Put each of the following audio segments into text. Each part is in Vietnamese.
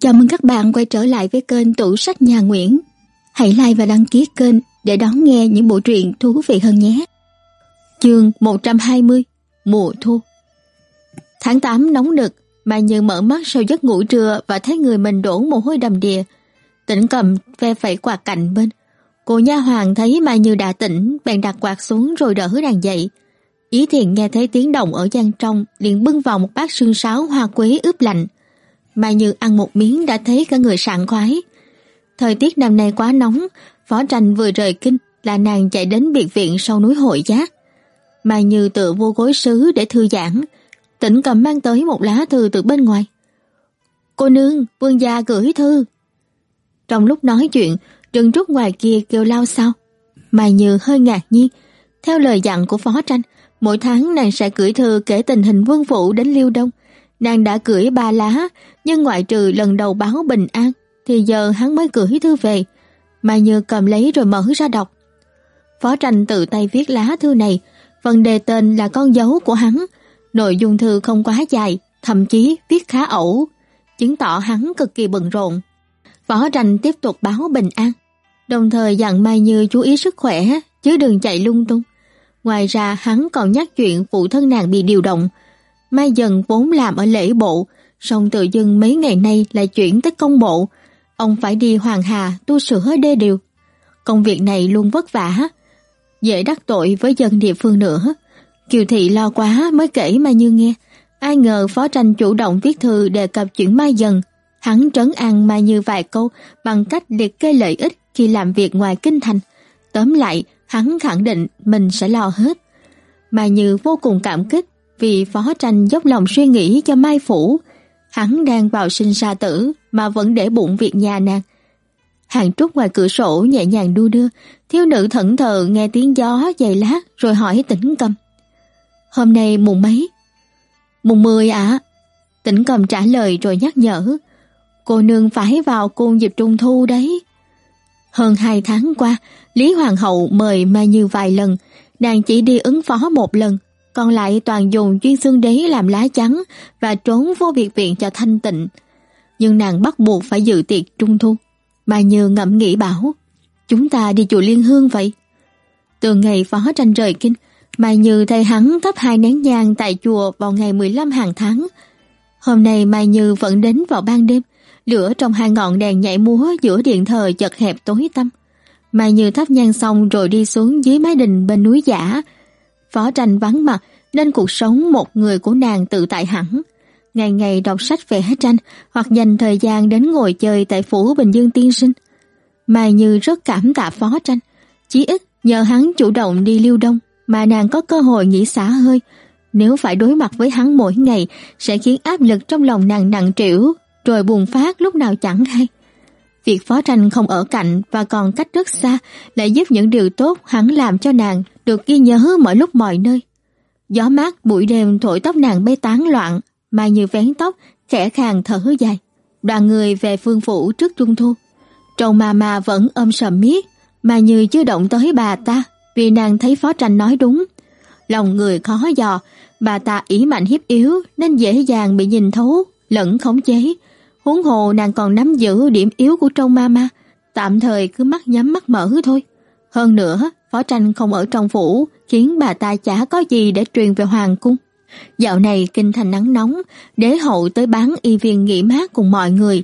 Chào mừng các bạn quay trở lại với kênh Tủ sách Nhà Nguyễn. Hãy like và đăng ký kênh để đón nghe những bộ truyện thú vị hơn nhé. Chương 120 Mùa thu Tháng 8 nóng nực, Mai Như mở mắt sau giấc ngủ trưa và thấy người mình đổ mồ hôi đầm đìa. Tỉnh cầm ve phẩy quạt cạnh bên. Cô nha hoàng thấy Mai Như đã tỉnh, bèn đặt quạt xuống rồi đỡ nàng dậy. Ý thiện nghe thấy tiếng động ở gian trong, liền bưng vào một bát sương sáo hoa quế ướp lạnh. Mai Như ăn một miếng đã thấy cả người sảng khoái. Thời tiết năm nay quá nóng, Phó Tranh vừa rời kinh là nàng chạy đến biệt viện sau núi hội giác. Mai Như tự vô gối sứ để thư giãn, tỉnh cầm mang tới một lá thư từ bên ngoài. Cô nương, vương gia gửi thư. Trong lúc nói chuyện, rừng Trúc ngoài kia kêu lao sao. Mai Như hơi ngạc nhiên. Theo lời dặn của Phó Tranh, mỗi tháng nàng sẽ gửi thư kể tình hình vương phủ đến Liêu Đông. Nàng đã gửi ba lá, nhưng ngoại trừ lần đầu báo bình an, thì giờ hắn mới gửi thư về. Mai Như cầm lấy rồi mở ra đọc. Phó Tranh tự tay viết lá thư này, phần đề tên là con dấu của hắn. Nội dung thư không quá dài, thậm chí viết khá ẩu, chứng tỏ hắn cực kỳ bận rộn. Phó Tranh tiếp tục báo bình an, đồng thời dặn Mai Như chú ý sức khỏe, chứ đừng chạy lung tung. Ngoài ra hắn còn nhắc chuyện phụ thân nàng bị điều động. Mai dần vốn làm ở lễ bộ, song tự dưng mấy ngày nay lại chuyển tới công bộ. Ông phải đi Hoàng Hà tu sửa đê điều. Công việc này luôn vất vả, dễ đắc tội với dân địa phương nữa. Kiều Thị lo quá mới kể mà Như nghe. Ai ngờ Phó Tranh chủ động viết thư đề cập chuyện Mai Dần. Hắn trấn an Mai Như vài câu bằng cách liệt kê lợi ích khi làm việc ngoài kinh thành. Tóm lại, hắn khẳng định mình sẽ lo hết. Mai Như vô cùng cảm kích vì Phó Tranh dốc lòng suy nghĩ cho Mai Phủ. Hắn đang vào sinh ra tử mà vẫn để bụng việc nhà nàng. Hàng trúc ngoài cửa sổ nhẹ nhàng đu đưa, thiếu nữ thẫn thờ nghe tiếng gió dày lát rồi hỏi tỉnh cầm. Hôm nay mùng mấy? Mùng 10 ạ. À? Tỉnh cầm trả lời rồi nhắc nhở. Cô nương phải vào cung dịp trung thu đấy. Hơn hai tháng qua, Lý Hoàng hậu mời Mai Như vài lần, nàng chỉ đi ứng phó một lần, còn lại toàn dùng chuyên xương đế làm lá chắn và trốn vô biệt viện cho thanh tịnh. Nhưng nàng bắt buộc phải dự tiệc trung thu. Mai Như ngẫm nghĩ bảo, chúng ta đi chùa Liên Hương vậy. Từ ngày phó tranh rời kinh, Mai Như thay hắn thắp hai nén nhang tại chùa vào ngày 15 hàng tháng. Hôm nay Mai Như vẫn đến vào ban đêm, lửa trong hai ngọn đèn nhảy múa giữa điện thờ chật hẹp tối tăm. Mai Như thắp nhang xong rồi đi xuống dưới mái đình bên núi giả. Phó tranh vắng mặt nên cuộc sống một người của nàng tự tại hẳn. Ngày ngày đọc sách vẽ tranh hoặc dành thời gian đến ngồi chơi tại phủ Bình Dương Tiên Sinh. Mai Như rất cảm tạ phó tranh, chí ít nhờ hắn chủ động đi lưu đông mà nàng có cơ hội nghỉ xả hơi. Nếu phải đối mặt với hắn mỗi ngày sẽ khiến áp lực trong lòng nàng nặng trĩu rồi bùng phát lúc nào chẳng hay. Việc phó tranh không ở cạnh và còn cách rất xa lại giúp những điều tốt hắn làm cho nàng được ghi nhớ mọi lúc mọi nơi. Gió mát buổi đêm thổi tóc nàng bay tán loạn, mai như vén tóc, khẽ khàng thở dài. Đoàn người về phương phủ trước trung thu. Trầu mà mà vẫn ôm sầm miết, mà như chưa động tới bà ta, vì nàng thấy phó tranh nói đúng. Lòng người khó dò, bà ta ý mạnh hiếp yếu nên dễ dàng bị nhìn thấu, lẫn khống chế, Huống hồ nàng còn nắm giữ điểm yếu của trong mama, tạm thời cứ mắt nhắm mắt mở thôi. Hơn nữa, phó tranh không ở trong phủ, khiến bà ta chả có gì để truyền về hoàng cung. Dạo này kinh thành nắng nóng, đế hậu tới bán y viên nghỉ mát cùng mọi người.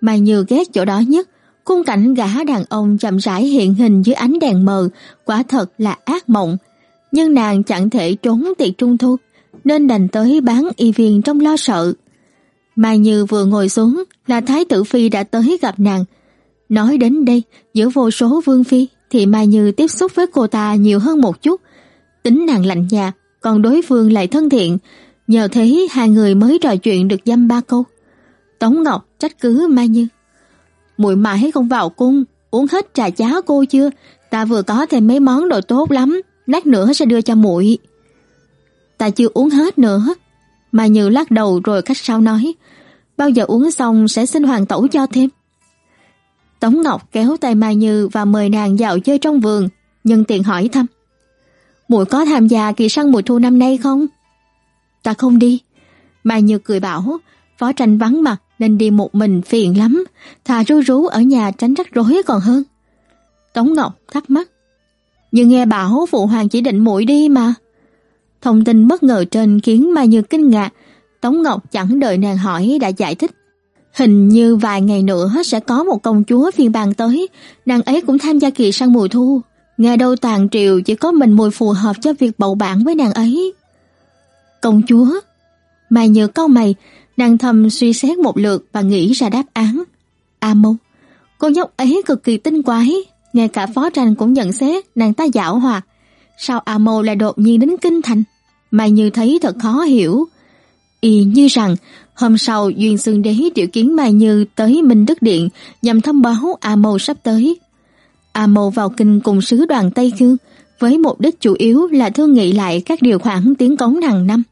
Mai Như ghét chỗ đó nhất, khung cảnh gã đàn ông chậm rãi hiện hình dưới ánh đèn mờ, quả thật là ác mộng. Nhưng nàng chẳng thể trốn tiệc trung thu, nên đành tới bán y viên trong lo sợ. Mai Như vừa ngồi xuống là Thái tử Phi đã tới gặp nàng. Nói đến đây, giữa vô số vương phi thì Mai Như tiếp xúc với cô ta nhiều hơn một chút. Tính nàng lạnh nhạt, còn đối phương lại thân thiện. Nhờ thế hai người mới trò chuyện được dăm ba câu. Tống Ngọc trách cứ Mai Như. muội mãi không vào cung, uống hết trà cháo cô chưa? Ta vừa có thêm mấy món đồ tốt lắm, lát nữa sẽ đưa cho muội. Ta chưa uống hết nữa. Mai Như lắc đầu rồi cách sau nói bao giờ uống xong sẽ xin hoàng tẩu cho thêm. Tống Ngọc kéo tay Mai Như và mời nàng dạo chơi trong vườn, nhân tiện hỏi thăm. Muội có tham gia kỳ săn mùa thu năm nay không? Ta không đi. Mai Như cười bảo, phó tranh vắng mặt nên đi một mình phiền lắm, thà rú rú ở nhà tránh rắc rối còn hơn. Tống Ngọc thắc mắc, nhưng nghe bảo phụ hoàng chỉ định muội đi mà. Thông tin bất ngờ trên khiến Mai Như kinh ngạc, Tống Ngọc chẳng đợi nàng hỏi đã giải thích. Hình như vài ngày nữa sẽ có một công chúa phiên bàn tới, nàng ấy cũng tham gia kỳ săn mùa thu. Nghe đâu tàn triều chỉ có mình mùi phù hợp cho việc bầu bạn với nàng ấy. Công chúa? mày nhớ câu mày, nàng thầm suy xét một lượt và nghĩ ra đáp án. A Mô, cô nhóc ấy cực kỳ tinh quái, ngay cả phó tranh cũng nhận xét nàng ta dạo hoạt. Sao A Mâu lại đột nhiên đến kinh thành? mày Như thấy thật khó hiểu. Y như rằng hôm sau Duyên Xương Đế triệu kiến Mai Như tới Minh Đức Điện nhằm thông báo A Mâu sắp tới. A Mâu vào kinh cùng sứ đoàn Tây Khương với mục đích chủ yếu là thương nghị lại các điều khoản tiến cống hàng năm.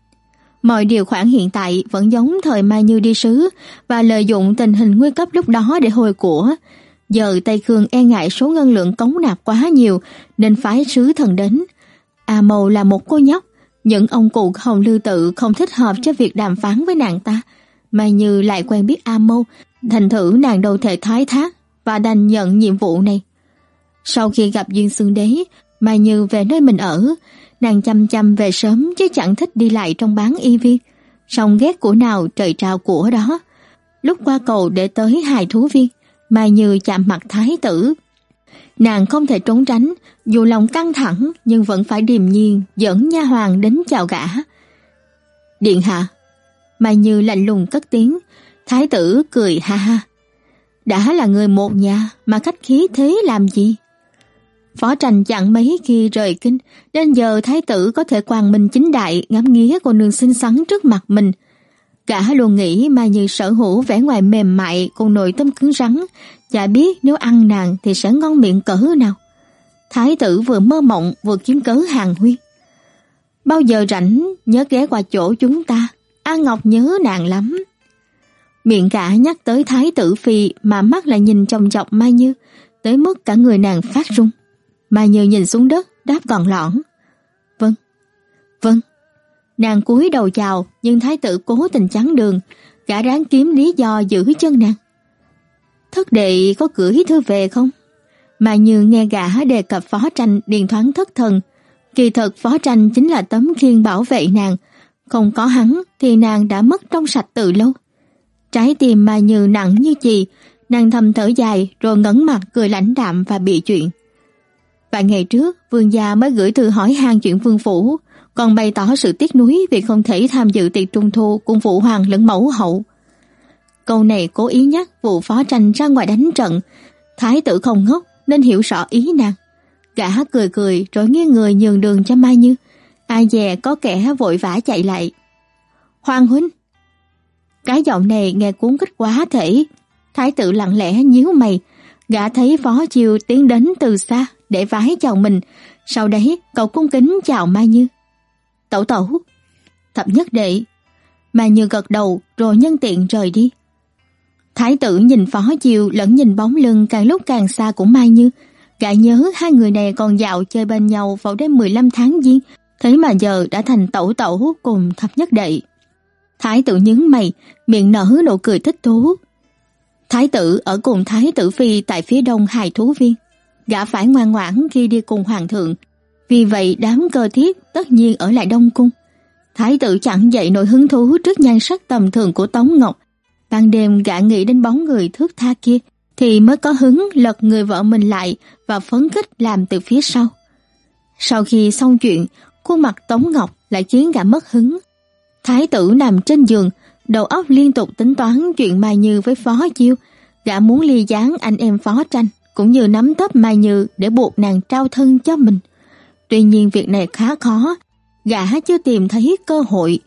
Mọi điều khoản hiện tại vẫn giống thời Mai Như đi sứ và lợi dụng tình hình nguy cấp lúc đó để hồi của. Giờ Tây Khương e ngại số ngân lượng cống nạp quá nhiều nên phái sứ thần đến. A Mâu là một cô nhóc, những ông cụ Hồng Lư Tự không thích hợp cho việc đàm phán với nàng ta. Mai Như lại quen biết A Mâu, thành thử nàng đâu thể thoái thác và đành nhận nhiệm vụ này. Sau khi gặp Duyên Xương Đế, Mai Như về nơi mình ở, nàng chăm chăm về sớm chứ chẳng thích đi lại trong bán y viên. Song ghét của nào trời trao của đó. Lúc qua cầu để tới hài thú viên, Mai Như chạm mặt thái tử. Nàng không thể trốn tránh, dù lòng căng thẳng nhưng vẫn phải điềm nhiên dẫn nha hoàng đến chào gã. Điện hạ, Mai Như lạnh lùng cất tiếng, thái tử cười ha ha. Đã là người một nhà mà khách khí thế làm gì? Phó tranh chẳng mấy khi rời kinh, nên giờ thái tử có thể quang minh chính đại ngắm nghía cô nương xinh xắn trước mặt mình. Cả luôn nghĩ mà như sở hữu vẻ ngoài mềm mại cùng nội tâm cứng rắn, chả biết nếu ăn nàng thì sẽ ngon miệng cỡ nào. Thái tử vừa mơ mộng vừa kiếm cớ hàng huyên. Bao giờ rảnh nhớ ghé qua chỗ chúng ta, A Ngọc nhớ nàng lắm. Miệng cả nhắc tới thái tử phi mà mắt lại nhìn chồng chọc Mai Như, tới mức cả người nàng phát run. Mai Như nhìn xuống đất, đáp còn lõn. Vâng, vâng. Nàng cúi đầu chào, nhưng thái tử cố tình chắn đường, cả ráng kiếm lý do giữ chân nàng. Thất đệ có gửi thư về không? Mà Như nghe gã đề cập phó tranh điền thoáng thất thần. Kỳ thật phó tranh chính là tấm khiên bảo vệ nàng. Không có hắn thì nàng đã mất trong sạch từ lâu. Trái tim mà Như nặng như chì, nàng thầm thở dài rồi ngấn mặt cười lãnh đạm và bị chuyện. Vài ngày trước, vương gia mới gửi thư hỏi han chuyện vương phủ, còn bày tỏ sự tiếc nuối vì không thể tham dự tiệc trung thu cùng phụ hoàng lẫn mẫu hậu. Câu này cố ý nhắc vụ phó tranh ra ngoài đánh trận, thái tử không ngốc nên hiểu rõ ý nàng. Gã cười cười rồi nghiêng người nhường đường cho Mai Như. Ai dè có kẻ vội vã chạy lại. Hoàng huynh! Cái giọng này nghe cuốn kích quá thể. Thái tử lặng lẽ nhíu mày. Gã thấy phó chiêu tiến đến từ xa để vái chào mình. Sau đấy cậu cung kính chào Mai Như. Tẩu tẩu. Thập nhất đệ. Mai Như gật đầu rồi nhân tiện rời đi. Thái tử nhìn phó chiều lẫn nhìn bóng lưng càng lúc càng xa của Mai Như. Gã nhớ hai người này còn dạo chơi bên nhau vào đêm 15 tháng giêng, thế mà giờ đã thành tẩu tẩu cùng thập nhất đệ. Thái tử nhướng mày, miệng nở nụ cười thích thú. Thái tử ở cùng Thái tử Phi tại phía đông hài thú viên. Gã phải ngoan ngoãn khi đi cùng hoàng thượng. Vì vậy đám cơ thiết tất nhiên ở lại đông cung. Thái tử chẳng dậy nổi hứng thú trước nhan sắc tầm thường của Tống Ngọc. Ban đêm gã nghĩ đến bóng người thước tha kia thì mới có hứng lật người vợ mình lại và phấn khích làm từ phía sau. Sau khi xong chuyện, khuôn mặt Tống Ngọc lại khiến gã mất hứng. Thái tử nằm trên giường, đầu óc liên tục tính toán chuyện Mai Như với Phó Chiêu. Gã muốn ly gián anh em Phó Tranh, cũng như nắm tấp Mai Như để buộc nàng trao thân cho mình. Tuy nhiên việc này khá khó, gã chưa tìm thấy cơ hội.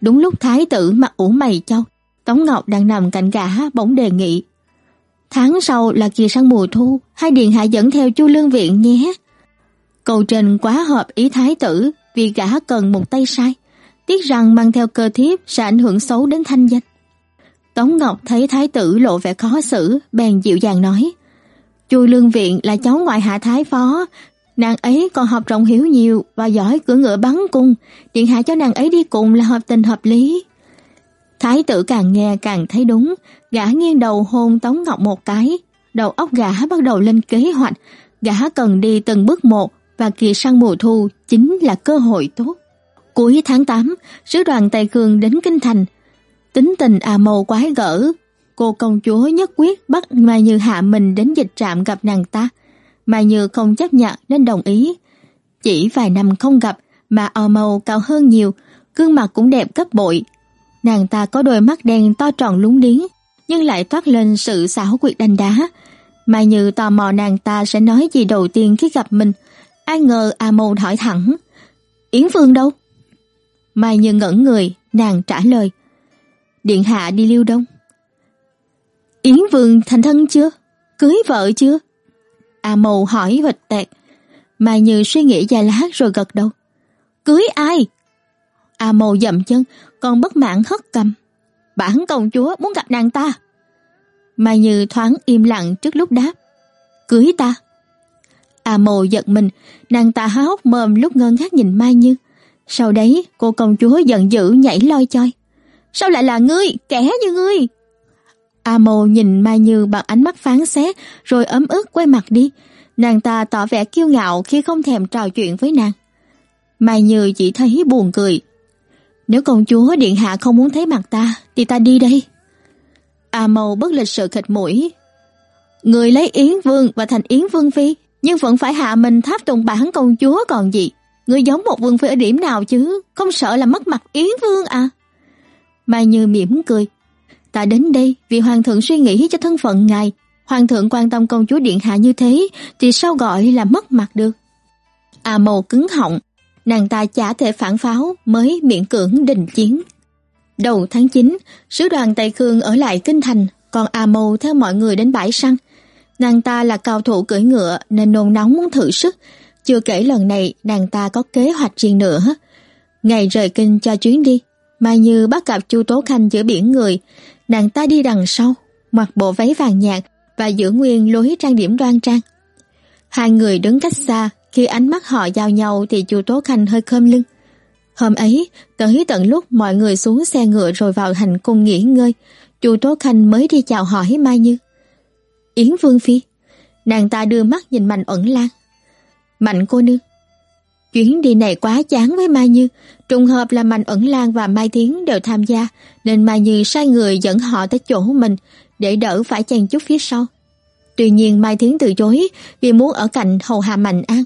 Đúng lúc thái tử mặc ủ mày châu, Tống Ngọc đang nằm cạnh gã bỗng đề nghị. Tháng sau là kỳ sang mùa thu, hai điện hạ dẫn theo chu lương viện nhé. Cầu trình quá hợp ý thái tử vì gã cần một tay sai. Tiếc rằng mang theo cơ thiếp sẽ ảnh hưởng xấu đến thanh danh. Tống Ngọc thấy thái tử lộ vẻ khó xử, bèn dịu dàng nói. Chu lương viện là cháu ngoại hạ thái phó, nàng ấy còn học rộng hiểu nhiều và giỏi cưỡi ngựa bắn cung, điện hạ cho nàng ấy đi cùng là hợp tình hợp lý. Thái tử càng nghe càng thấy đúng, gã nghiêng đầu hôn Tống Ngọc một cái, đầu óc gã bắt đầu lên kế hoạch, gã cần đi từng bước một và kỳ sang mùa thu chính là cơ hội tốt. Cuối tháng 8, sứ đoàn Tây khương đến Kinh Thành. Tính tình à màu quái gở, cô công chúa nhất quyết bắt Mai Như hạ mình đến dịch trạm gặp nàng ta. Mai Như không chấp nhận nên đồng ý. Chỉ vài năm không gặp mà à màu cao hơn nhiều, gương mặt cũng đẹp gấp bội. Nàng ta có đôi mắt đen to tròn lúng liếng, nhưng lại toát lên sự xảo quyệt đanh đá. Mai Như tò mò nàng ta sẽ nói gì đầu tiên khi gặp mình. Ai ngờ A Mâu hỏi thẳng. Yến Phương đâu? Mai Như ngẩn người, nàng trả lời. Điện hạ đi lưu Đông. Yến Vương thành thân chưa? Cưới vợ chưa? A Mâu hỏi huỵch tẹt. Mai Như suy nghĩ dài lát rồi gật đầu. Cưới ai? A Mâu dậm chân, còn bất mãn hất cầm. Bản công chúa muốn gặp nàng ta. Mai Như thoáng im lặng trước lúc đáp. Cưới ta. A Mâu giật mình, nàng ta há hốc mồm lúc ngơ ngác nhìn Mai Như. Sau đấy cô công chúa giận dữ nhảy loi choi. Sao lại là ngươi, kẻ như ngươi? A Mâu nhìn Mai Như bằng ánh mắt phán xét rồi ấm ức quay mặt đi. Nàng ta tỏ vẻ kiêu ngạo khi không thèm trò chuyện với nàng. Mai Như chỉ thấy buồn cười. Nếu công chúa điện hạ không muốn thấy mặt ta thì ta đi đây. A Mâu bất lịch sự khịt mũi. Người lấy Yến Vương và thành Yến Vương Phi nhưng vẫn phải hạ mình tháp tùng bản công chúa còn gì. người giống một vương phi ở điểm nào chứ, không sợ là mất mặt Yến Vương à? Mai Như mỉm cười. Ta đến đây vì hoàng thượng suy nghĩ cho thân phận ngài. Hoàng thượng quan tâm công chúa điện hạ như thế thì sao gọi là mất mặt được? À mâu cứng họng, nàng ta chả thể phản pháo mới miễn cưỡng đình chiến. Đầu tháng 9, sứ đoàn Tây Khương ở lại Kinh Thành, còn A Mâu theo mọi người đến bãi săn. Nàng ta là cao thủ cưỡi ngựa nên nôn nóng muốn thử sức, chưa kể lần này nàng ta có kế hoạch riêng nữa. Ngày rời kinh cho chuyến đi, Mai Như bắt gặp Chu Tố Khanh giữa biển người, nàng ta đi đằng sau, mặc bộ váy vàng nhạt và giữ nguyên lối trang điểm đoan trang. Hai người đứng cách xa, khi ánh mắt họ giao nhau thì Chu Tố Khanh hơi khom lưng. Hôm ấy, tới tận lúc mọi người xuống xe ngựa rồi vào hành cung nghỉ ngơi, Chu Tố Khanh mới đi chào hỏi Mai Như. Yến Vương Phi, nàng ta đưa mắt nhìn Mạnh ẩn Lan. Mạnh cô nương. Chuyến đi này quá chán với Mai Như, trùng hợp là Mạnh Ẩn Lan và Mai Tiến đều tham gia, nên Mai Như sai người dẫn họ tới chỗ mình để đỡ phải chen chút phía sau. Tuy nhiên Mai Tiến từ chối vì muốn ở cạnh hầu hạ Mạnh An,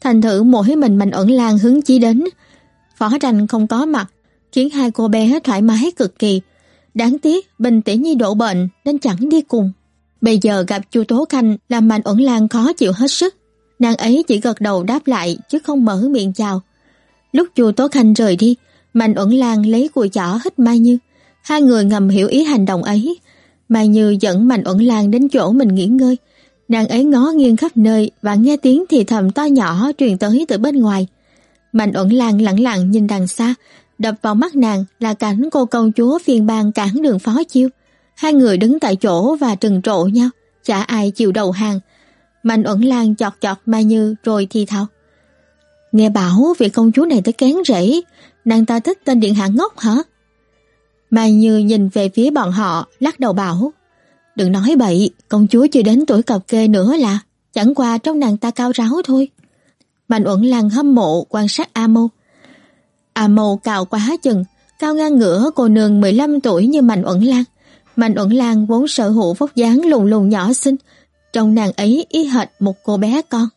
thành thử mỗi mình Mạnh Ẩn Lan hứng chí đến. Phó tranh không có mặt, khiến hai cô bé thoải mái cực kỳ. Đáng tiếc Bình Tỷ Nhi đổ bệnh nên chẳng đi cùng. Bây giờ gặp Chu Tố Khanh làm Mạnh Ẩn Lan khó chịu hết sức. Nàng ấy chỉ gật đầu đáp lại chứ không mở miệng chào. Lúc Chu Tố Khanh rời đi, Mạnh Ẩn Lan lấy cùi chỏ hít Mai Như. Hai người ngầm hiểu ý hành động ấy. Mai Như dẫn Mạnh Ẩn Lan đến chỗ mình nghỉ ngơi. Nàng ấy ngó nghiêng khắp nơi và nghe tiếng thì thầm to nhỏ truyền tới từ bên ngoài. Mạnh Uẩn Lan lặng lặng nhìn đằng xa, đập vào mắt nàng là cảnh cô công chúa phiền bang cản đường phó chiêu. Hai người đứng tại chỗ và trừng trộ nhau, chả ai chịu đầu hàng. Mạnh Uẩn Lan chọt chọt Mai Như rồi thì thào. Nghe bảo vị công chúa này tới kén rễ, nàng ta thích tên điện hạ ngốc hả? Mai Như nhìn về phía bọn họ, lắc đầu bảo. Đừng nói bậy, công chúa chưa đến tuổi cọc kê nữa là, chẳng qua trong nàng ta cao ráo thôi. Mạnh Uẩn Lan hâm mộ quan sát A Mâu. A Mâu cao quá chừng, cao ngang ngửa cô nương 15 tuổi như Mạnh Uẩn Lan. Mạnh Uẩn Lan vốn sở hữu vóc dáng lùn lùn nhỏ xinh, trong nàng ấy y hệt một cô bé con.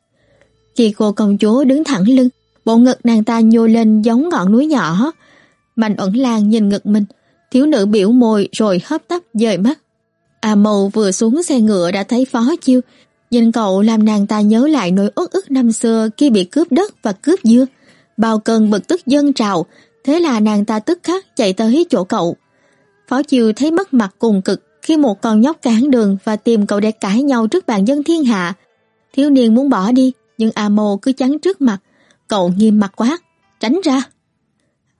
Khi cô công chúa đứng thẳng lưng, bộ ngực nàng ta nhô lên giống ngọn núi nhỏ. Mạnh ẩn lan nhìn ngực mình, thiếu nữ biểu môi rồi hấp tấp dời mắt. À Mâu vừa xuống xe ngựa đã thấy phó chiêu, nhìn cậu làm nàng ta nhớ lại nỗi uất ức năm xưa khi bị cướp đất và cướp dưa. Bao cơn bực tức dân trào, thế là nàng ta tức khắc chạy tới chỗ cậu. Phó chiêu thấy mất mặt cùng cực khi một con nhóc cản đường và tìm cậu để cãi nhau trước bàn dân thiên hạ. Thiếu niên muốn bỏ đi, nhưng A Mâu cứ chắn trước mặt. Cậu nghiêm mặt quá, tránh ra.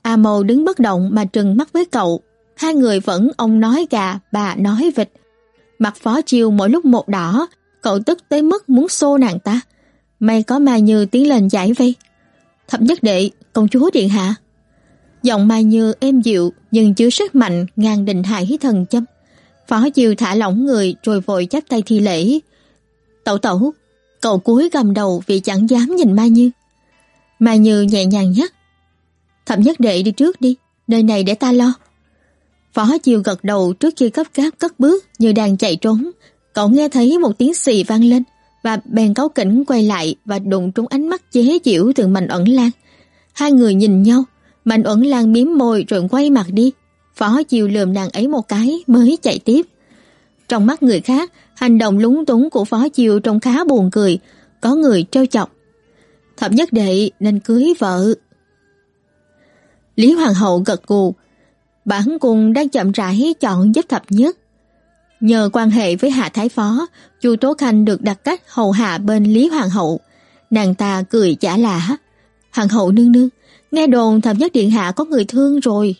A Mâu đứng bất động mà trừng mắt với cậu. Hai người vẫn ông nói gà, bà nói vịt. Mặt phó chiêu mỗi lúc một đỏ, cậu tức tới mức muốn xô nàng ta. May có Mai Như tiến lên giải vây. Thập nhất đệ, công chúa điện hạ. Giọng Mai Như êm dịu nhưng chứa sức mạnh ngàn đình hải thần châm. Phó Chiêu thả lỏng người rồi vội chắp tay thi lễ. Tẩu tẩu, cậu cúi gầm đầu vì chẳng dám nhìn Mai Như. Mai Như nhẹ nhàng nhắc. thập nhất đệ đi trước đi, nơi này để ta lo. Phó Chiêu gật đầu trước khi cấp cáp cất bước như đang chạy trốn. Cậu nghe thấy một tiếng xì vang lên và bèn cáu kỉnh quay lại và đụng trúng ánh mắt chế giễu từ Mạnh ẩn lan. Hai người nhìn nhau, Mạnh ẩn lan miếm môi rồi quay mặt đi. Phó Chiêu lườm nàng ấy một cái mới chạy tiếp. Trong mắt người khác, hành động lúng túng của Phó Chiêu trông khá buồn cười, có người trêu chọc. Thập nhất đệ nên cưới vợ. Lý Hoàng hậu gật gù, bản cung đang chậm rãi chọn giúp thập nhất. Nhờ quan hệ với Hạ Thái Phó, Chu Tố Khanh được đặt cách hầu hạ bên Lý Hoàng hậu. Nàng ta cười giả lạ. Hoàng hậu nương nương, nghe đồn thập nhất điện hạ có người thương rồi.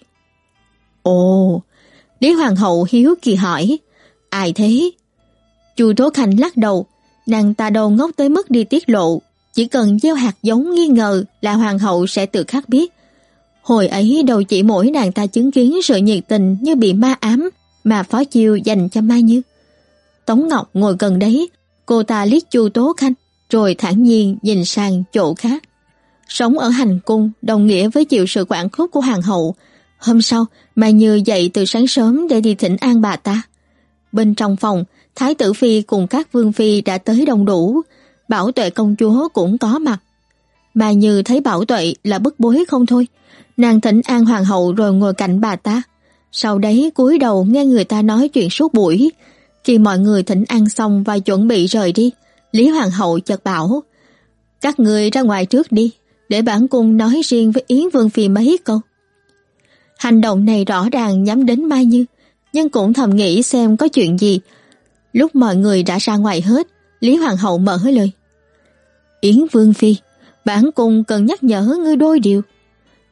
Ồ, Lý Hoàng hậu hiếu kỳ hỏi, ai thế? Chu Tố Khanh lắc đầu, nàng ta đầu ngốc tới mức đi tiết lộ, chỉ cần gieo hạt giống nghi ngờ là hoàng hậu sẽ tự khắc biết. Hồi ấy đầu chỉ mỗi nàng ta chứng kiến sự nhiệt tình như bị ma ám mà Phó Chiêu dành cho Mai Như. Tống Ngọc ngồi gần đấy, cô ta liếc Chu Tố Khanh, rồi thản nhiên nhìn sang chỗ khác. Sống ở hành cung đồng nghĩa với chịu sự quản khúc của hoàng hậu. Hôm sau, Mai Như dậy từ sáng sớm để đi thỉnh an bà ta. Bên trong phòng, Thái tử Phi cùng các vương phi đã tới đông đủ, Bảo Tuệ công chúa cũng có mặt bà Như thấy Bảo Tuệ là bức bối không thôi. Nàng thỉnh an hoàng hậu rồi ngồi cạnh bà ta. Sau đấy cúi đầu nghe người ta nói chuyện suốt buổi. Khi mọi người thỉnh an xong và chuẩn bị rời đi, Lý Hoàng hậu chợt bảo Các người ra ngoài trước đi, để bản cung nói riêng với Yến Vương Phi mấy câu. Hành động này rõ ràng nhắm đến Mai Như, nhưng cũng thầm nghĩ xem có chuyện gì. Lúc mọi người đã ra ngoài hết, Lý Hoàng hậu mở lời. Yến Vương Phi, bản cung cần nhắc nhở ngươi đôi điều.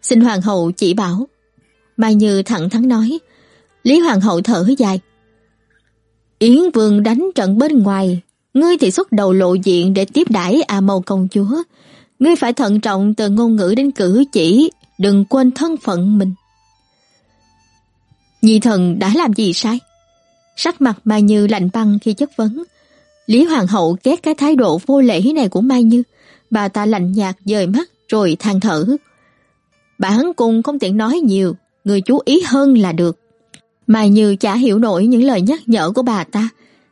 Xin Hoàng hậu chỉ bảo. Mai Như thẳng thắn nói. Lý Hoàng hậu thở dài. Yến Vương đánh trận bên ngoài, ngươi thì xuất đầu lộ diện để tiếp đãi A màu công chúa. Ngươi phải thận trọng từ ngôn ngữ đến cử chỉ, đừng quên thân phận mình. Nhi thần đã làm gì sai? Sắc mặt Mai Như lạnh băng khi chất vấn. Lý Hoàng hậu ghét cái thái độ vô lễ này của Mai Như. Bà ta lạnh nhạt dời mắt rồi than thở. Bản cùng không tiện nói nhiều, người chú ý hơn là được. Mai Như chả hiểu nổi những lời nhắc nhở của bà ta.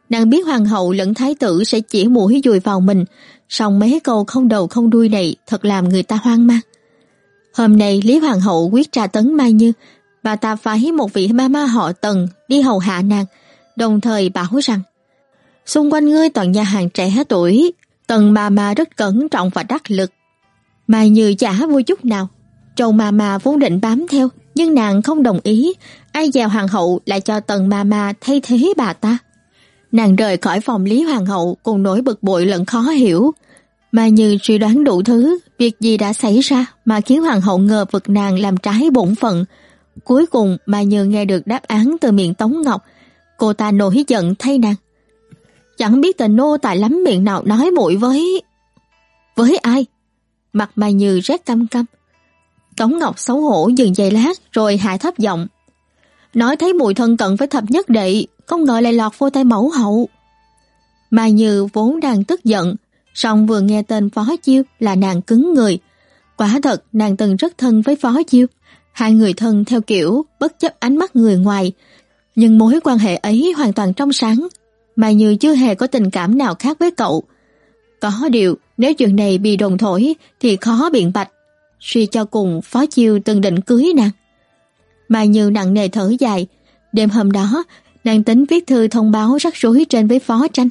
Nàng biết hoàng hậu lẫn thái tử sẽ chỉ mũi dùi vào mình, song mấy câu không đầu không đuôi này thật làm người ta hoang mang. Hôm nay Lý Hoàng hậu quyết tra tấn Mai Như, bà ta phái một vị ma ma họ Tần đi hầu hạ nàng, đồng thời bảo rằng xung quanh ngươi toàn nhà hàng trẻ tuổi, Tần ma ma rất cẩn trọng và đắc lực. Mai Như chả vui chút nào, Châu ma ma vốn định bám theo, nhưng nàng không đồng ý, ai dèo hoàng hậu lại cho Tần ma ma thay thế bà ta. Nàng rời khỏi phòng Lý Hoàng hậu cùng nỗi bực bội lẫn khó hiểu. Mai như suy đoán đủ thứ, việc gì đã xảy ra mà khiến Hoàng hậu ngờ vực nàng làm trái bổn phận. Cuối cùng Mai như nghe được đáp án từ miệng Tống Ngọc, cô ta nổi giận thay nàng. Chẳng biết tên nô tài lắm miệng nào nói muội với... Với ai? Mặt mày như rét căm căm. Tống Ngọc xấu hổ dừng giây lát rồi hạ thấp giọng. Nói thấy mùi thân cận với thập nhất đệ, không ngờ lại lọt vô tay mẫu hậu. Mai Như vốn đang tức giận, song vừa nghe tên Phó Chiêu là nàng cứng người. Quả thật nàng từng rất thân với Phó Chiêu, hai người thân theo kiểu bất chấp ánh mắt người ngoài, nhưng mối quan hệ ấy hoàn toàn trong sáng mà Như chưa hề có tình cảm nào khác với cậu. Có điều, nếu chuyện này bị đồn thổi thì khó biện bạch. Suy cho cùng Phó Chiêu từng định cưới nàng. Mai Như nặng nề thở dài, đêm hôm đó nàng tính viết thư thông báo rắc rối trên với phó tranh.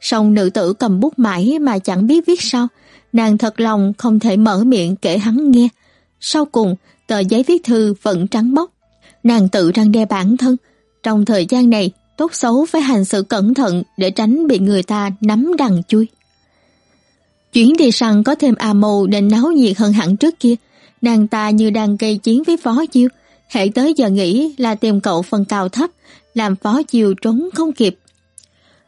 Song nữ tử cầm bút mãi mà chẳng biết viết sao, nàng thật lòng không thể mở miệng kể hắn nghe. Sau cùng, tờ giấy viết thư vẫn trắng bóc. Nàng tự răng đe bản thân. Trong thời gian này, tốt xấu phải hành sự cẩn thận để tránh bị người ta nắm đằng chui. Chuyến đi săn có thêm A Mâu nên náo nhiệt hơn hẳn trước kia. Nàng ta như đang gây chiến với phó chiêu. Hệ tới giờ nghỉ là tìm cậu phần cao thấp, làm phó chiêu trốn không kịp.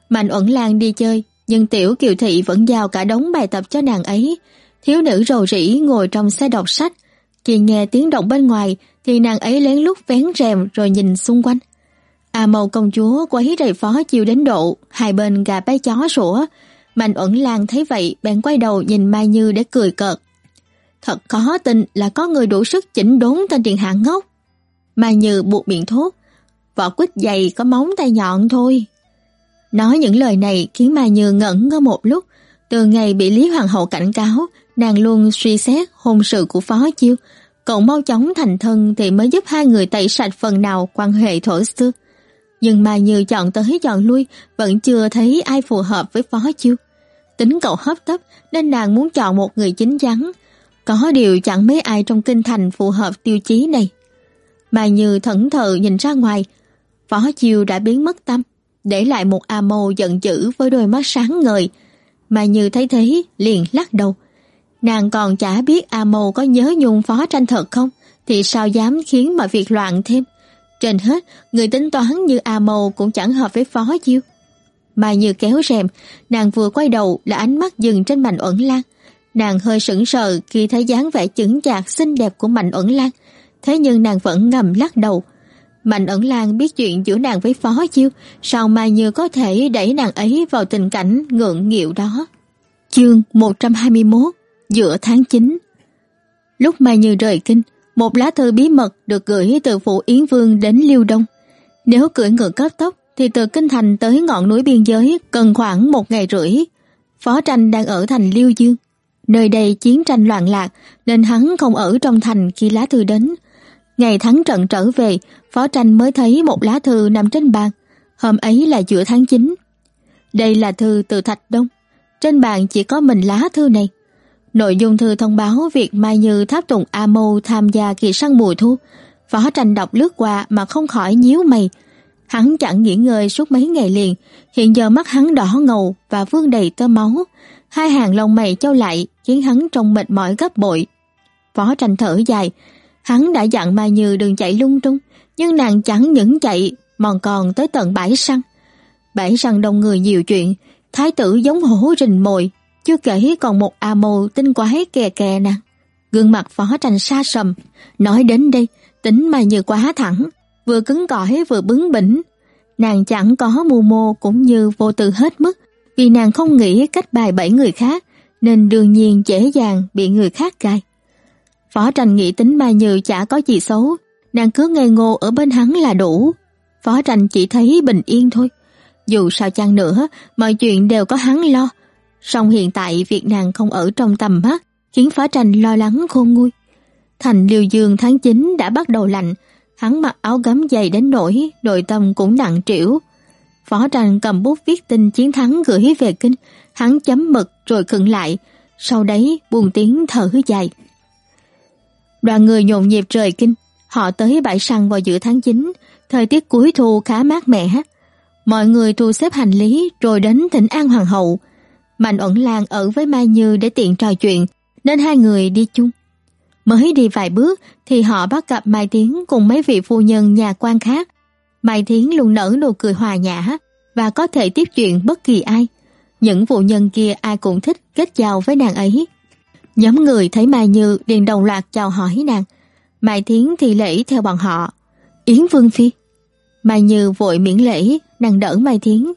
Mạnh ẩn lan đi chơi, nhưng tiểu kiều thị vẫn giao cả đống bài tập cho nàng ấy. Thiếu nữ rầu rĩ ngồi trong xe đọc sách. Khi nghe tiếng động bên ngoài thì nàng ấy lén lút vén rèm rồi nhìn xung quanh. À, A Mâu công chúa quấy rầy phó chiêu đến độ, hai bên gà bé chó sủa. Mạnh ẩn lan thấy vậy bèn quay đầu nhìn Mai Như để cười cợt. Thật khó tin là có người đủ sức chỉnh đốn tên điện hạ ngốc. Mai Như buộc miệng thốt, vỏ quýt dày có móng tay nhọn thôi. Nói những lời này khiến Mai Như ngẩn ngơ một lúc, từ ngày bị Lý Hoàng hậu cảnh cáo, nàng luôn suy xét hôn sự của phó chiêu, cậu mau chóng thành thân thì mới giúp hai người tẩy sạch phần nào quan hệ thổ xưa. Nhưng mà như chọn tới chọn lui vẫn chưa thấy ai phù hợp với phó chiêu. Tính cậu hấp tấp nên nàng muốn chọn một người chính chắn. Có điều chẳng mấy ai trong kinh thành phù hợp tiêu chí này. Mà như thẫn thờ nhìn ra ngoài, phó chiêu đã biến mất tâm, để lại một A Mâu giận dữ với đôi mắt sáng ngời. Mà như thấy thế liền lắc đầu. Nàng còn chả biết A Mâu có nhớ nhung phó tranh thật không, thì sao dám khiến mọi việc loạn thêm. Trên hết, người tính toán như A Mâu cũng chẳng hợp với phó chiêu. Mà như kéo rèm, nàng vừa quay đầu là ánh mắt dừng trên Mạnh Uẩn Lan. Nàng hơi sững sờ khi thấy dáng vẻ chững chạc xinh đẹp của Mạnh Uẩn Lan, thế nhưng nàng vẫn ngầm lắc đầu. Mạnh Ẩn Lan biết chuyện giữa nàng với Phó Chiêu, sao Mai Như có thể đẩy nàng ấy vào tình cảnh ngượng nghịu đó. Chương 121 Giữa tháng 9 Lúc Mai Như rời kinh, một lá thư bí mật được gửi từ phủ Yến Vương đến Liêu Đông. Nếu cưỡi ngựa cấp tốc thì từ kinh thành tới ngọn núi biên giới cần khoảng một ngày rưỡi. Phó tranh đang ở thành Liêu Dương. Nơi đây chiến tranh loạn lạc nên hắn không ở trong thành khi lá thư đến. Ngày thắng trận trở về, Phó tranh mới thấy một lá thư nằm trên bàn. Hôm ấy là giữa tháng 9. Đây là thư từ Thạch Đông. Trên bàn chỉ có mình lá thư này. Nội dung thư thông báo việc Mai Như tháp tùng A Mâu tham gia kỳ săn mùa thu. Phó tranh đọc lướt qua mà không khỏi nhíu mày. Hắn chẳng nghỉ ngơi suốt mấy ngày liền, hiện giờ mắt hắn đỏ ngầu và vương đầy tơ máu. Hai hàng lông mày trao lại khiến hắn trông mệt mỏi gấp bội. Phó tranh thở dài, hắn đã dặn Mai Như đừng chạy lung tung, nhưng nàng chẳng những chạy mà còn tới tận bãi săn. Bãi săn đông người nhiều chuyện, thái tử giống hổ rình mồi, chưa kể còn một à mồ tinh quái kè kè nè. Gương mặt phó tranh xa sầm, nói đến đây, tính mà Như quá thẳng, vừa cứng cỏi vừa bướng bỉnh. Nàng chẳng có mưu mô cũng như vô tư hết mức, vì nàng không nghĩ cách bài bẫy người khác, nên đương nhiên dễ dàng bị người khác gai Phó tranh nghĩ tính Mai Như chả có gì xấu, nàng cứ ngây ngô ở bên hắn là đủ. Phó tranh chỉ thấy bình yên thôi. Dù sao chăng nữa, mọi chuyện đều có hắn lo. Song hiện tại việc nàng không ở trong tầm mắt, khiến phó tranh lo lắng khôn nguôi. Thành liều dương tháng 9 đã bắt đầu lạnh, hắn mặc áo gấm dày đến nỗi nội tâm cũng nặng trĩu. Phó tranh cầm bút viết tin chiến thắng gửi về kinh, hắn chấm mực rồi khựng lại, sau đấy buồn tiếng thở dài. Đoàn người nhộn nhịp rời kinh, họ tới bãi săn vào giữa tháng 9, thời tiết cuối thu khá mát mẻ. Mọi người thu xếp hành lý rồi đến thỉnh an hoàng hậu. Mạnh ẩn lan ở với Mai Như để tiện trò chuyện, nên hai người đi chung. Mới đi vài bước thì họ bắt gặp Mai Tiến cùng mấy vị phu nhân nhà quan khác. Mai Tiến luôn nở nụ cười hòa nhã và có thể tiếp chuyện bất kỳ ai. Những phụ nhân kia ai cũng thích kết giao với nàng ấy. Nhóm người thấy Mai Như liền đồng loạt chào hỏi nàng. Mai tiến thì lễ theo bọn họ. Yến Vương Phi. Mai Như vội miễn lễ, nàng đỡ Mai tiến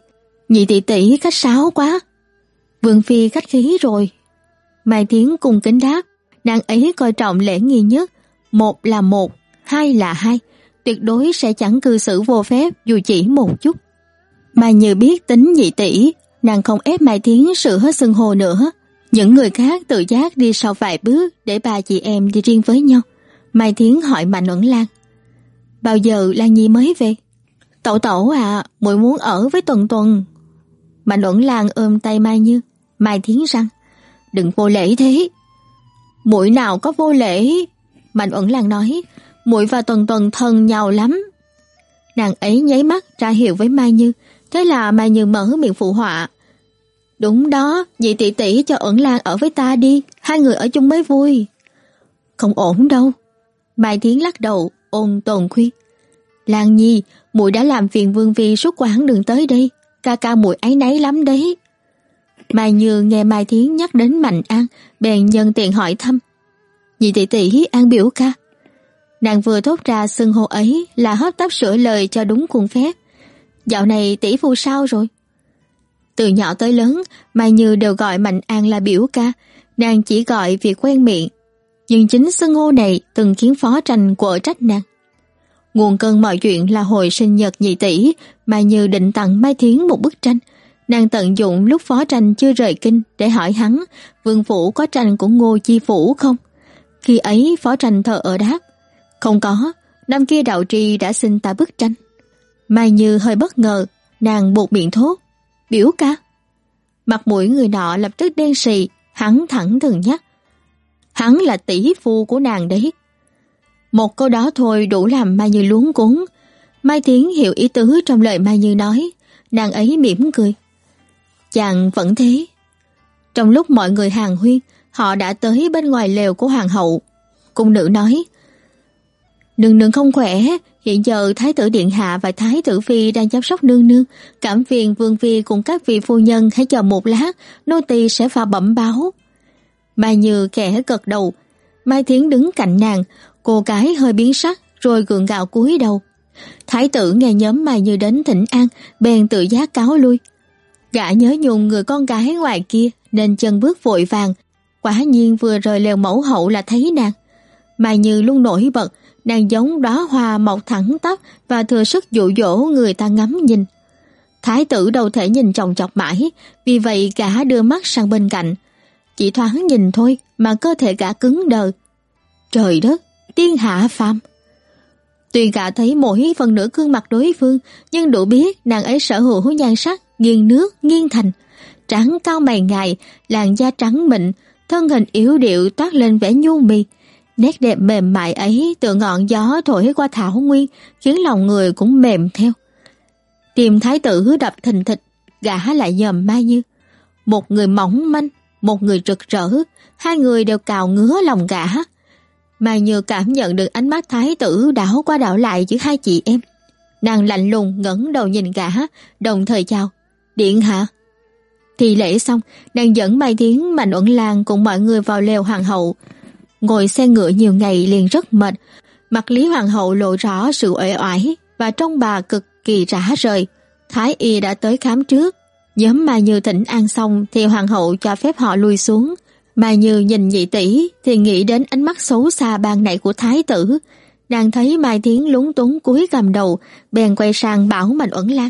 Nhị tỷ tỷ khách sáo quá. Vương Phi khách khí rồi. Mai Thiến cùng kính đáp, nàng ấy coi trọng lễ nghi nhất. Một là một, hai là hai. Tuyệt đối sẽ chẳng cư xử vô phép dù chỉ một chút. Mai Như biết tính nhị tỷ, nàng không ép Mai Thiến sự hết xưng hồ nữa. Những người khác tự giác đi sau vài bước để ba chị em đi riêng với nhau. Mai Thiến hỏi Mạnh Uẩn Lan. Bao giờ Lan Nhi mới về? Tẩu tẩu à, muội muốn ở với Tuần Tuần. Mạnh Uẩn Lan ôm tay Mai Như. Mai Thiến răng. Đừng vô lễ thế. Muội nào có vô lễ? Mạnh Uẩn Lan nói. muội và Tuần Tuần thân nhau lắm. Nàng ấy nháy mắt ra hiệu với Mai Như. Thế là Mai Như mở miệng phụ họa. Đúng đó, dì tỷ tỷ cho ẩn lan ở với ta đi, hai người ở chung mới vui. Không ổn đâu. Mai Thiến lắc đầu, ôn tồn khuyên. Lan Nhi, muội đã làm phiền Vương Vi suốt quãng đường tới đây, ca ca muội ấy nấy lắm đấy. Mai Như nghe Mai Thiến nhắc đến Mạnh An, bèn nhân tiện hỏi thăm. nhị tỷ tỷ An biểu ca. Nàng vừa thốt ra xưng hô ấy là hấp tấp sửa lời cho đúng khuôn phép. Dạo này tỷ phu sao rồi? Từ nhỏ tới lớn, Mai Như đều gọi Mạnh An là biểu ca, nàng chỉ gọi vì quen miệng. Nhưng chính xưng hô này từng khiến phó tranh quở trách nàng. Nguồn cơn mọi chuyện là hồi sinh nhật nhị tỷ, Mai Như định tặng Mai Thiến một bức tranh. Nàng tận dụng lúc phó tranh chưa rời kinh để hỏi hắn vương phủ có tranh của Ngô Chi Phủ không? Khi ấy phó tranh thờ ở đáp, không có, năm kia đạo tri đã xin ta bức tranh. Mai Như hơi bất ngờ, nàng buộc miệng thốt, biểu ca. Mặt mũi người nọ lập tức đen sì hắn thẳng thừng nhắc. Hắn là tỷ phu của nàng đấy. Một câu đó thôi đủ làm Mai Như luống cuốn. Mai Tiến hiểu ý tứ trong lời Mai Như nói, nàng ấy mỉm cười. Chàng vẫn thế. Trong lúc mọi người hàng huyên, họ đã tới bên ngoài lều của hoàng hậu. Cung nữ nói, Nương nương không khỏe, hiện giờ Thái tử Điện Hạ và Thái tử Phi đang chăm sóc nương nương. Cảm phiền Vương Phi cùng các vị phu nhân hãy chờ một lát, nô tỳ sẽ pha bẩm báo. Mai Như kẻ gật đầu, Mai Thiến đứng cạnh nàng, cô gái hơi biến sắc rồi gượng gạo cúi đầu. Thái tử nghe nhóm Mai Như đến thỉnh an, bèn tự giác cáo lui. Gã nhớ nhung người con gái ngoài kia nên chân bước vội vàng. Quả nhiên vừa rời lều mẫu hậu là thấy nàng. Mai Như luôn nổi bật, nàng giống đóa hoa mọc thẳng tắp và thừa sức dụ dỗ người ta ngắm nhìn. Thái tử đâu thể nhìn chồng chọc mãi, vì vậy gã đưa mắt sang bên cạnh. Chỉ thoáng nhìn thôi mà cơ thể gã cứng đờ. Trời đất, tiên hạ phàm. Tuy gã thấy mỗi phần nửa gương mặt đối phương, nhưng đủ biết nàng ấy sở hữu nhan sắc, nghiêng nước, nghiêng thành. Trắng cao mày ngài, làn da trắng mịn, thân hình yếu điệu toát lên vẻ nhu mì, Nét đẹp mềm mại ấy từ ngọn gió thổi qua thảo nguyên khiến lòng người cũng mềm theo. Tim thái tử đập thình thịch, gã lại nhầm Mai Như. Một người mỏng manh, một người rực rỡ, hai người đều cào ngứa lòng gã. Mai Như cảm nhận được ánh mắt thái tử đảo qua đảo lại giữa hai chị em. Nàng lạnh lùng ngẩng đầu nhìn gã, đồng thời chào. Điện hạ. Thì lễ xong, nàng dẫn Mai tiến, Mạnh Uẩn Lan cùng mọi người vào lều hoàng hậu, ngồi xe ngựa nhiều ngày liền rất mệt. Mặt Lý Hoàng hậu lộ rõ sự uể oải và trong bà cực kỳ rã rời. Thái y đã tới khám trước. Nhóm Mai Như thỉnh an xong thì Hoàng hậu cho phép họ lui xuống. Mai Như nhìn nhị tỷ thì nghĩ đến ánh mắt xấu xa ban nãy của Thái tử. Nàng thấy Mai tiến lúng túng cúi cầm đầu, bèn quay sang bảo Mạnh Uẩn Lan.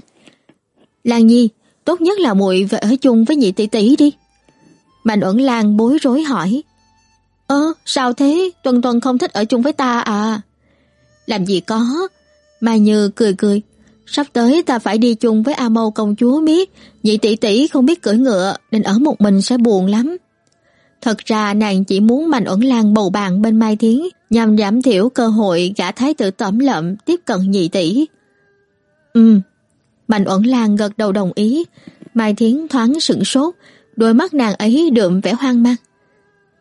Lan Nhi, tốt nhất là muội về ở chung với nhị tỷ tỷ đi. Mạnh Uẩn Lan bối rối hỏi. Ơ, sao thế? Tuần Tuần không thích ở chung với ta à? Làm gì có? Mai Như cười cười. Sắp tới ta phải đi chung với A Mâu công chúa biết, nhị tỷ tỷ không biết cưỡi ngựa nên ở một mình sẽ buồn lắm. Thật ra nàng chỉ muốn Mạnh Uẩn Lan bầu bạn bên Mai Thiến nhằm giảm thiểu cơ hội gã thái tử tẩm lợm tiếp cận nhị tỷ. Ừ, Mạnh Uẩn Lan gật đầu đồng ý. Mai Thiến thoáng sửng sốt, đôi mắt nàng ấy đượm vẻ hoang mang.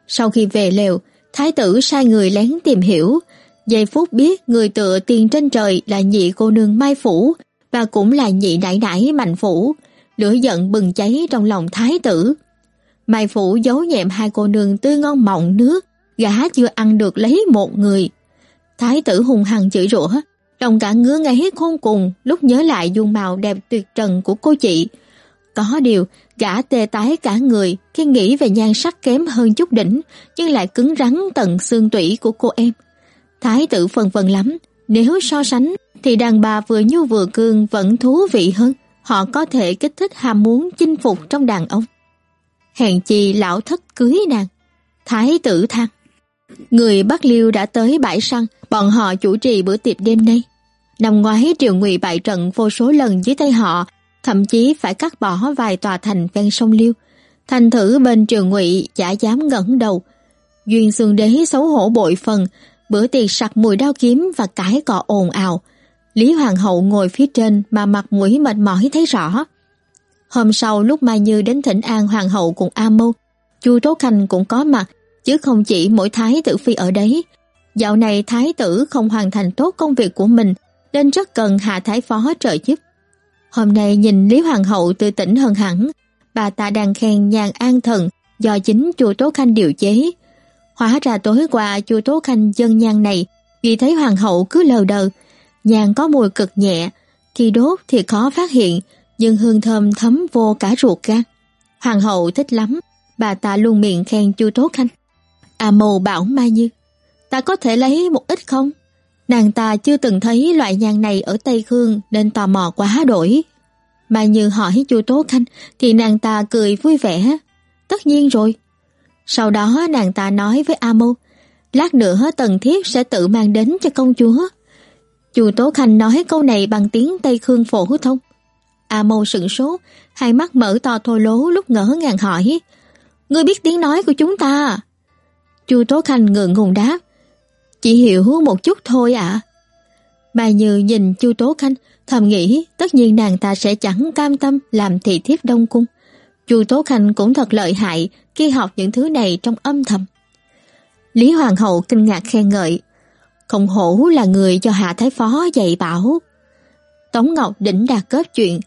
Sau khi về lều, thái tử sai người lén tìm hiểu. Giây phút biết người tựa tiền trên trời là nhị cô nương Mai Phủ và cũng là nhị nải nải Mạnh Phủ. Lửa giận bừng cháy trong lòng thái tử. Mai Phủ giấu nhẹm hai cô nương tươi ngon mọng nước, gã chưa ăn được lấy một người. Thái tử hùng hằng chửi rủa, lòng cả ngứa ngáy khôn cùng lúc nhớ lại dung mạo đẹp tuyệt trần của cô chị. Có điều, Gã tê tái cả người khi nghĩ về nhan sắc kém hơn chút đỉnh, nhưng lại cứng rắn tận xương tủy của cô em. Thái tử phần vần lắm, nếu so sánh thì đàn bà vừa nhu vừa cương vẫn thú vị hơn. Họ có thể kích thích ham muốn chinh phục trong đàn ông. Hèn chi lão thất cưới nàng. Thái tử than. Người Bắc Liêu đã tới bãi săn, bọn họ chủ trì bữa tiệc đêm nay. Năm ngoái triều ngụy bại trận vô số lần dưới tay họ thậm chí phải cắt bỏ vài tòa thành ven sông Liêu. Thành thử bên triều ngụy chả dám ngẩng đầu. Duyên xương đế xấu hổ bội phần, bữa tiệc sặc mùi đao kiếm và cãi cọ ồn ào. Lý Hoàng hậu ngồi phía trên mà mặt mũi mệt mỏi thấy rõ. Hôm sau lúc Mai Như đến thỉnh an Hoàng hậu cùng A Mâu, Chu Tố Khanh cũng có mặt, chứ không chỉ mỗi thái tử phi ở đấy. Dạo này thái tử không hoàn thành tốt công việc của mình, nên rất cần hạ thái phó trợ giúp. Hôm nay nhìn Lý Hoàng hậu tư tỉnh hơn hẳn, bà ta đang khen nhàn an thần do chính chùa Tố Khanh điều chế. Hóa ra tối qua chùa Tố Khanh dân nhang này vì thấy hoàng hậu cứ lờ đờ, nhang có mùi cực nhẹ, khi đốt thì khó phát hiện, nhưng hương thơm thấm vô cả ruột gan. Hoàng hậu thích lắm, bà ta luôn miệng khen Chu Tố Khanh. À mồ bảo Mai Như, ta có thể lấy một ít không? Nàng ta chưa từng thấy loại nhang này ở Tây Khương nên tò mò quá đổi. mà Như hỏi Chu Tố Khanh thì nàng ta cười vui vẻ. Tất nhiên rồi. Sau đó nàng ta nói với A Mâu, lát nữa Tần Thiết sẽ tự mang đến cho công chúa. Chu Tố Khanh nói câu này bằng tiếng Tây Khương phổ thông. A Mâu sững sốt, hai mắt mở to thô lố lúc ngỡ ngàng hỏi, Ngươi biết tiếng nói của chúng ta à? Chu Tố Khanh ngượng ngùng đáp, chỉ hiểu một chút thôi ạ. À. Bà Như nhìn Chu Tố Khanh, thầm nghĩ tất nhiên nàng ta sẽ chẳng cam tâm làm thị thiếp đông cung. Chu Tố Khanh cũng thật lợi hại khi học những thứ này trong âm thầm. Lý Hoàng hậu kinh ngạc khen ngợi, không hổ là người cho Hạ Thái Phó dạy bảo. Tống Ngọc đỉnh đạt kết chuyện,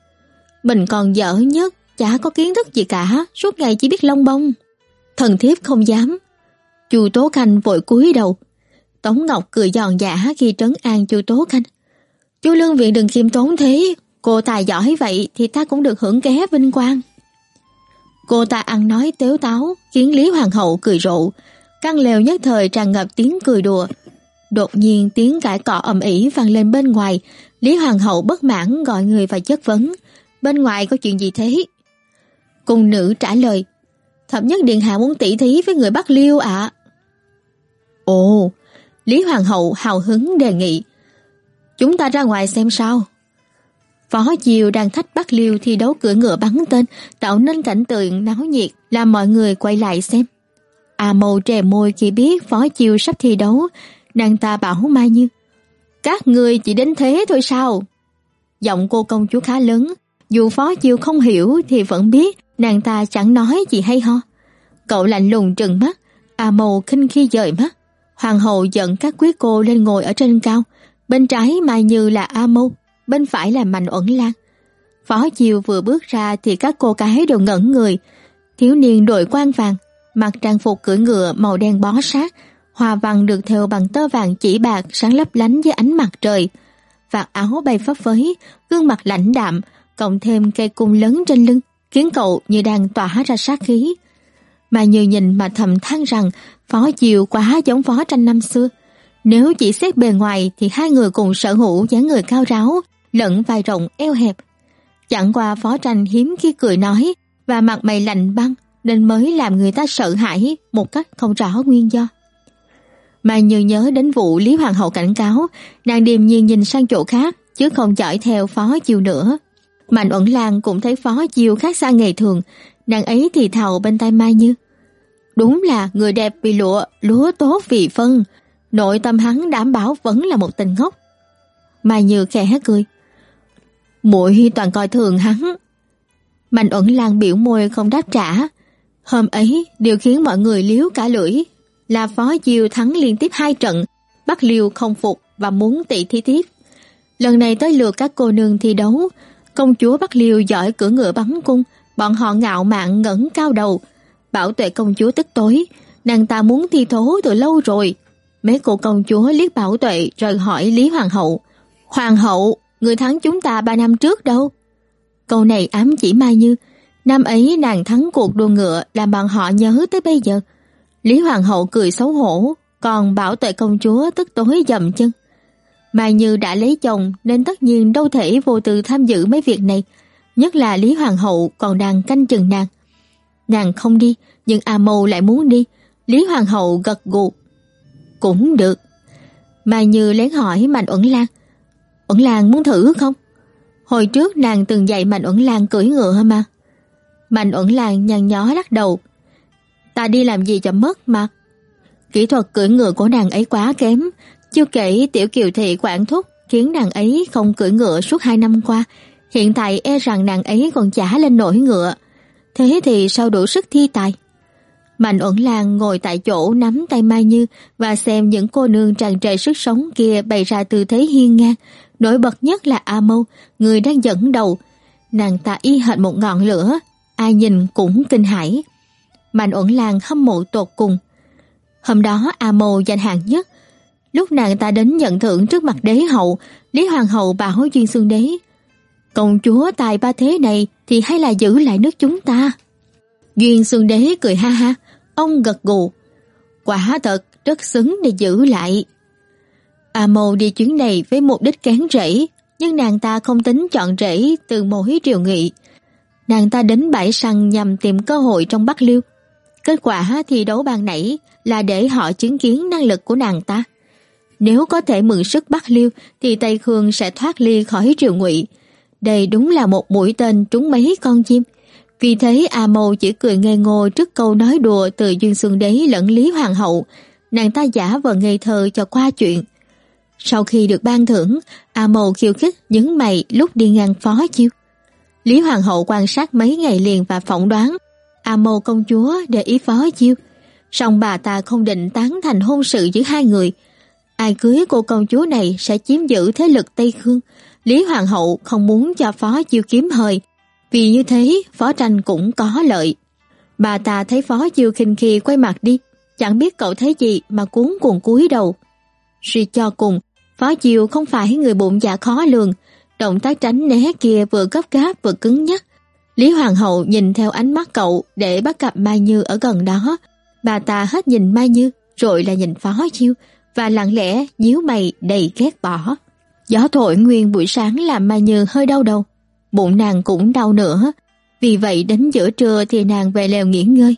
mình còn dở nhất, chả có kiến thức gì cả, suốt ngày chỉ biết lông bông. Thần thiếp không dám. Chu Tố Khanh vội cúi đầu. Tống Ngọc cười giòn giả khi trấn an Chu Tố Khanh. Chu Lương Viện đừng khiêm tốn thế, cô tài giỏi vậy thì ta cũng được hưởng ké vinh quang. Cô ta ăn nói tếu táo, khiến Lý Hoàng hậu cười rộ. Căn lều nhất thời tràn ngập tiếng cười đùa. Đột nhiên tiếng cãi cọ ầm ĩ vang lên bên ngoài, Lý Hoàng hậu bất mãn gọi người và chất vấn. Bên ngoài có chuyện gì thế? Cung nữ trả lời, Thập nhất Điện Hạ muốn tỉ thí với người Bắc Liêu ạ. Ồ, Lý Hoàng hậu hào hứng đề nghị, Chúng ta ra ngoài xem sao. Phó Chiều đang thách Bắc Liêu thi đấu cưỡi ngựa bắn tên, tạo nên cảnh tượng náo nhiệt, làm mọi người quay lại xem. À Mâu trề môi khi biết Phó Chiều sắp thi đấu, nàng ta bảo Mai Như. Các người chỉ đến thế thôi sao? Giọng cô công chúa khá lớn, dù Phó Chiều không hiểu thì vẫn biết nàng ta chẳng nói gì hay ho. Cậu lạnh lùng trừng mắt, à Mâu khinh khi dời mắt. Hoàng hậu dẫn các quý cô lên ngồi ở trên cao, Bên trái Mai Như là A Mâu, bên phải là Mạnh Uẩn Lan. Phó Chiêu vừa bước ra thì các cô gái đều ngẩn người. Thiếu niên đội quan vàng, mặc trang phục cưỡi ngựa màu đen bó sát, hoa văn được thêu bằng tơ vàng chỉ bạc sáng lấp lánh dưới ánh mặt trời. Vạt áo bay phấp phới, gương mặt lãnh đạm, cộng thêm cây cung lớn trên lưng, khiến cậu như đang tỏa ra sát khí. Mà như nhìn mà thầm than rằng Phó Chiều quá giống Phó Tranh năm xưa. Nếu chỉ xét bề ngoài thì hai người cùng sở hữu dáng người cao ráo, lẫn vai rộng eo hẹp. Chẳng qua phó tranh hiếm khi cười nói và mặt mày lạnh băng nên mới làm người ta sợ hãi một cách không rõ nguyên do. Mà như nhớ đến vụ Lý Hoàng hậu cảnh cáo, nàng điềm nhiên nhìn sang chỗ khác chứ không chọi theo phó chiều nữa. Mạnh ẩn lan cũng thấy phó chiều khác xa ngày thường, nàng ấy thì thào bên tay Mai Như. Đúng là người đẹp vì lụa, lúa tốt vì phân, nội tâm hắn đảm bảo vẫn là một tình ngốc. Mai Như khẽ cười. Muội toàn coi thường hắn. Mạnh ẩn lan biểu môi không đáp trả. Hôm ấy, điều khiến mọi người liếu cả lưỡi là Phó Diêu thắng liên tiếp hai trận, bắt Liêu không phục và muốn tỷ thi tiếp. Lần này tới lượt các cô nương thi đấu, công chúa Bắc Liêu giỏi cửa ngựa bắn cung, bọn họ ngạo mạn ngẩng cao đầu. Bảo tuệ công chúa tức tối, nàng ta muốn thi thố từ lâu rồi, Mấy cô công chúa liếc bảo tuệ rồi hỏi Lý Hoàng hậu. Hoàng hậu, người thắng chúng ta ba năm trước đâu? Câu này ám chỉ Mai Như. Năm ấy nàng thắng cuộc đua ngựa làm bọn họ nhớ tới bây giờ. Lý Hoàng hậu cười xấu hổ, còn bảo tuệ công chúa tức tối dầm chân. Mai Như đã lấy chồng nên tất nhiên đâu thể vô tư tham dự mấy việc này, nhất là Lý Hoàng hậu còn đang canh chừng nàng. Nàng không đi, nhưng A Mâu lại muốn đi. Lý Hoàng hậu gật gù cũng được. Mai Như lén hỏi Mạnh Uẩn Lan. Uẩn Lan muốn thử không? Hồi trước nàng từng dạy Mạnh Uẩn Lan cưỡi ngựa mà. Mạnh Uẩn Lan nhăn nhó lắc đầu. Ta đi làm gì cho mất mặt. Kỹ thuật cưỡi ngựa của nàng ấy quá kém. Chưa kể tiểu kiều thị quản thúc khiến nàng ấy không cưỡi ngựa suốt hai năm qua. Hiện tại e rằng nàng ấy còn chả lên nổi ngựa. Thế thì sao đủ sức thi tài? Mạnh Uẩn Lan ngồi tại chỗ nắm tay Mai Như và xem những cô nương tràn trề sức sống kia bày ra tư thế hiên ngang. Nổi bật nhất là A Mâu, người đang dẫn đầu. Nàng ta y hệt một ngọn lửa, ai nhìn cũng kinh hãi. Mạnh Uẩn Lan hâm mộ tột cùng. Hôm đó A Mâu giành hạng nhất. Lúc nàng ta đến nhận thưởng trước mặt đế hậu, Lý Hoàng hậu bảo Duyên Xương Đế, công chúa tài ba thế này thì hay là giữ lại nước chúng ta. Duyên xuân Đế cười ha ha, ông gật gù. Quả thật rất xứng để giữ lại. A Mâu đi chuyến này với mục đích cán rễ, nhưng nàng ta không tính chọn rễ từ mỗi triều nghị. Nàng ta đến bãi săn nhằm tìm cơ hội trong Bắc Liêu. Kết quả thi đấu ban nãy là để họ chứng kiến năng lực của nàng ta. Nếu có thể mượn sức Bắc Liêu thì Tây Khương sẽ thoát ly khỏi triều ngụy. Đây đúng là một mũi tên trúng mấy con chim. Vì thế A Mâu chỉ cười ngây ngô trước câu nói đùa từ Duyên Xuân Đế lẫn Lý Hoàng hậu. Nàng ta giả vờ ngây thơ cho qua chuyện. Sau khi được ban thưởng, A Mâu khiêu khích những mày lúc đi ngang phó chiêu. Lý Hoàng hậu quan sát mấy ngày liền và phỏng đoán A Mâu công chúa để ý phó chiêu. Song bà ta không định tán thành hôn sự giữa hai người. Ai cưới cô công chúa này sẽ chiếm giữ thế lực Tây Khương. Lý Hoàng hậu không muốn cho phó chiêu kiếm hơi. Vì như thế, phó tranh cũng có lợi. Bà ta thấy phó chiêu khinh khi quay mặt đi. Chẳng biết cậu thấy gì mà cuốn cuồng cúi đầu. Suy cho cùng, phó chiêu không phải người bụng dạ khó lường. Động tác tránh né kia vừa gấp gáp vừa cứng nhắc. Lý Hoàng hậu nhìn theo ánh mắt cậu để bắt gặp Mai Như ở gần đó. Bà ta hết nhìn Mai Như rồi là nhìn phó chiêu và lặng lẽ nhíu mày đầy ghét bỏ. Gió thổi nguyên buổi sáng làm Mai Như hơi đau đầu. Bụng nàng cũng đau nữa. Vì vậy đến giữa trưa thì nàng về lều nghỉ ngơi.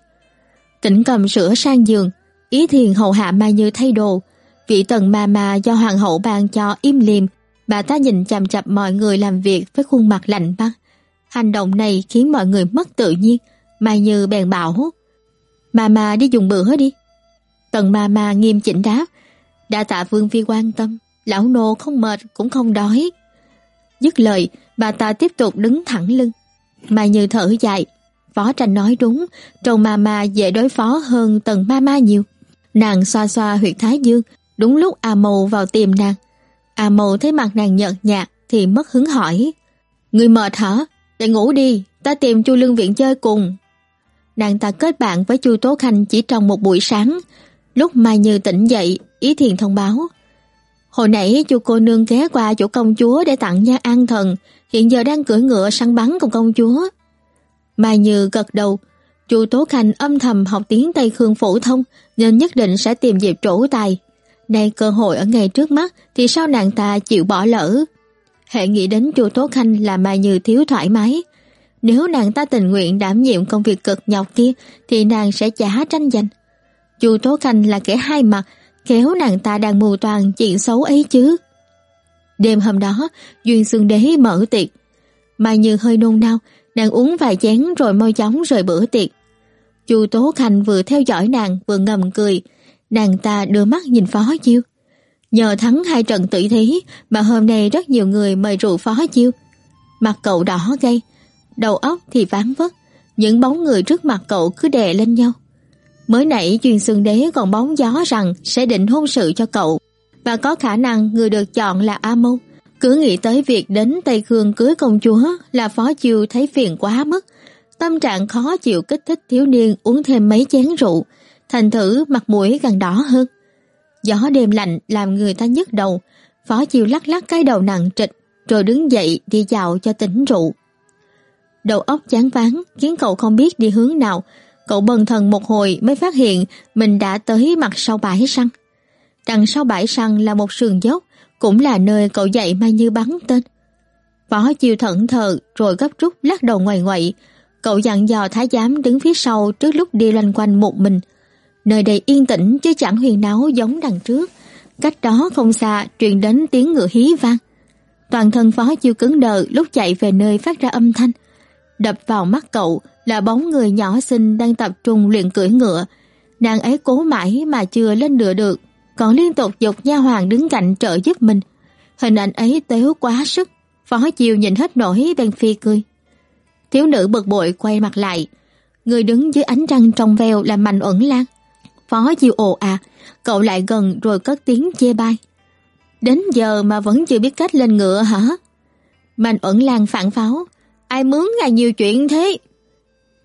Tỉnh cầm sữa sang giường, ý thiền hầu hạ Mai Như thay đồ. Vị tần ma ma do hoàng hậu ban cho im liềm, bà ta nhìn chằm chằm mọi người làm việc với khuôn mặt lạnh băng. Hành động này khiến mọi người mất tự nhiên. Mai Như bèn bảo, Ma ma đi dùng bữa đi. Tần ma ma nghiêm chỉnh đáp, đã tạ vương phi quan tâm, lão nô không mệt cũng không đói. Dứt lời, bà ta tiếp tục đứng thẳng lưng. Mai Như thở dài, Phó Tranh nói đúng, trầu ma ma dễ đối phó hơn tần ma ma nhiều. Nàng xoa xoa huyệt thái dương, đúng lúc A Mâu vào tìm nàng. A Mâu thấy mặt nàng nhợt nhạt thì mất hứng hỏi. Người mệt hả? Để ngủ đi, ta tìm chu lương viện chơi cùng. Nàng ta kết bạn với chu Tố Khanh chỉ trong một buổi sáng. Lúc Mai Như tỉnh dậy, Ý Thiền thông báo. Hồi nãy chu cô nương ghé qua chỗ công chúa để tặng nha an thần, hiện giờ đang cưỡi ngựa săn bắn cùng công chúa. Mai Như gật đầu, chu Tố Khanh âm thầm học tiếng Tây Khương phổ thông nên nhất định sẽ tìm dịp trổ tài. Nay cơ hội ở ngay trước mắt thì sao nàng ta chịu bỏ lỡ? Hệ nghĩ đến chu Tố Khanh là Mai Như thiếu thoải mái. Nếu nàng ta tình nguyện đảm nhiệm công việc cực nhọc kia thì nàng sẽ trả tranh giành. Chu Tố Khanh là kẻ hai mặt, khéo nàng ta đang mù toàn chuyện xấu ấy chứ. Đêm hôm đó, Duyên Sương Đế mở tiệc. Mai Như hơi nôn nao, nàng uống vài chén rồi mau chóng rời bữa tiệc. Chu Tố Khanh vừa theo dõi nàng vừa ngầm cười, nàng ta đưa mắt nhìn Phó Chiêu. Nhờ thắng hai trận tỷ thí mà hôm nay rất nhiều người mời rượu Phó Chiêu. Mặt cậu đỏ gay, đầu óc thì ván vất, những bóng người trước mặt cậu cứ đè lên nhau. Mới nãy Duyên Sương Đế còn bóng gió rằng sẽ định hôn sự cho cậu và có khả năng người được chọn là A Mông. Cứ nghĩ tới việc đến Tây Khương cưới công chúa là Phó Chiêu thấy phiền quá mức. Tâm trạng khó chịu kích thích thiếu niên uống thêm mấy chén rượu, thành thử mặt mũi càng đỏ hơn. Gió đêm lạnh làm người ta nhức đầu, Phó Chiêu lắc lắc cái đầu nặng trịch rồi đứng dậy đi dạo cho tỉnh rượu. Đầu óc chán ván khiến cậu không biết đi hướng nào, cậu bần thần một hồi mới phát hiện mình đã tới mặt sau bãi săn. Đằng sau bãi săn là một sườn dốc, cũng là nơi cậu dạy Mai Như bắn tên. Võ chiều thẫn thờ rồi gấp rút lắc đầu ngoài ngoậy. Cậu dặn dò thái giám đứng phía sau trước lúc đi loanh quanh một mình. Nơi đây yên tĩnh chứ chẳng huyền náo giống đằng trước. Cách đó không xa truyền đến tiếng ngựa hí vang. Toàn thân phó chiêu cứng đờ lúc chạy về nơi phát ra âm thanh. Đập vào mắt cậu là bóng người nhỏ xinh đang tập trung luyện cưỡi ngựa. Nàng ấy cố mãi mà chưa lên ngựa được, còn liên tục dục nha hoàng đứng cạnh trợ giúp mình. Hình ảnh ấy tếu quá sức, Phó Chiêu nhìn hết nổi đang phi cười. Thiếu nữ bực bội quay mặt lại, người đứng dưới ánh trăng trong veo là Mạnh Uẩn Lan. Phó Chiêu ồ à, cậu lại gần rồi cất tiếng chê bai. Đến giờ mà vẫn chưa biết cách lên ngựa hả? Mạnh Uẩn Lan phản pháo, ai mướn ngài nhiều chuyện thế?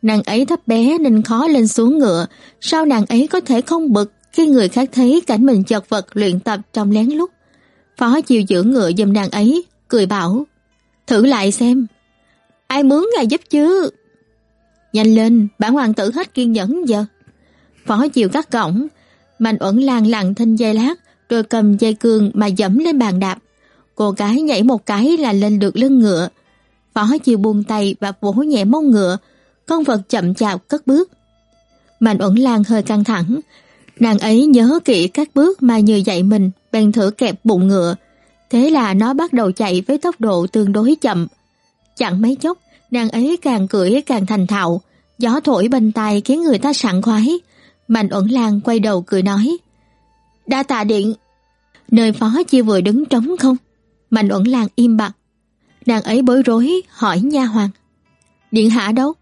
Nàng ấy thấp bé nên khó lên xuống ngựa, sao nàng ấy có thể không bực, khi người khác thấy cảnh mình chật vật luyện tập trong lén lút. Phó chiều giữ ngựa giùm nàng ấy, cười bảo, thử lại xem. Ai mướn ngài giúp chứ? Nhanh lên, bản hoàng tử hết kiên nhẫn giờ. Phó chiều cắt cổng Mạnh Uẩn Lan lặng thinh dây lát, rồi cầm dây cương mà dẫm lên bàn đạp. Cô gái nhảy một cái là lên được lưng ngựa. Phó chiều buông tay và vỗ nhẹ mông ngựa, con vật chậm chạp cất bước. Mạnh Uẩn Lan hơi căng thẳng, nàng ấy nhớ kỹ các bước mà như dạy mình, bèn thử kẹp bụng ngựa. Thế là nó bắt đầu chạy với tốc độ tương đối chậm. Chẳng mấy chốc, nàng ấy càng cưỡi càng thành thạo, gió thổi bên tai khiến người ta sảng khoái. Mạnh Uẩn Lan quay đầu cười nói, Đa tạ điện, nơi phó chia vừa đứng trống không? Mạnh Uẩn Lan im bặt. Nàng ấy bối rối hỏi nha hoàng. Điện hạ đâu?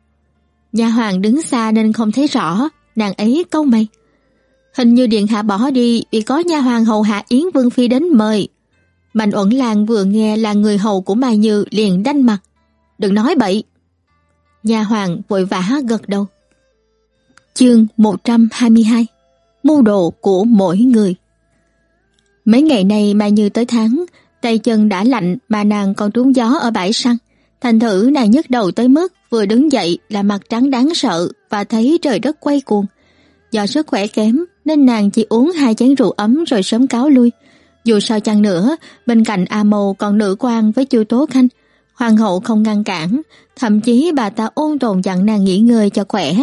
Nhà hoàng đứng xa nên không thấy rõ, nàng ấy câu mày. Hình như điện hạ bỏ đi vì có nha hoàng hầu hạ Yến Vương Phi đến mời. Mạnh Uẩn làng vừa nghe là người hầu của Mai Như liền đanh mặt. Đừng nói bậy. nhà hoàng vội vã gật đầu. Chương 122 Mưu đồ của mỗi người Mấy ngày này Mai Như tới tháng, tay chân đã lạnh mà nàng còn trúng gió ở bãi săn. Thành thử nàng nhức đầu tới mức vừa đứng dậy là mặt trắng đáng sợ và thấy trời đất quay cuồng. Do sức khỏe kém nên nàng chỉ uống hai chén rượu ấm rồi sớm cáo lui. Dù sao chăng nữa, bên cạnh A Mâu còn nữ quan với Chu Tố Khanh. Hoàng hậu không ngăn cản, thậm chí bà ta ôn tồn dặn nàng nghỉ ngơi cho khỏe.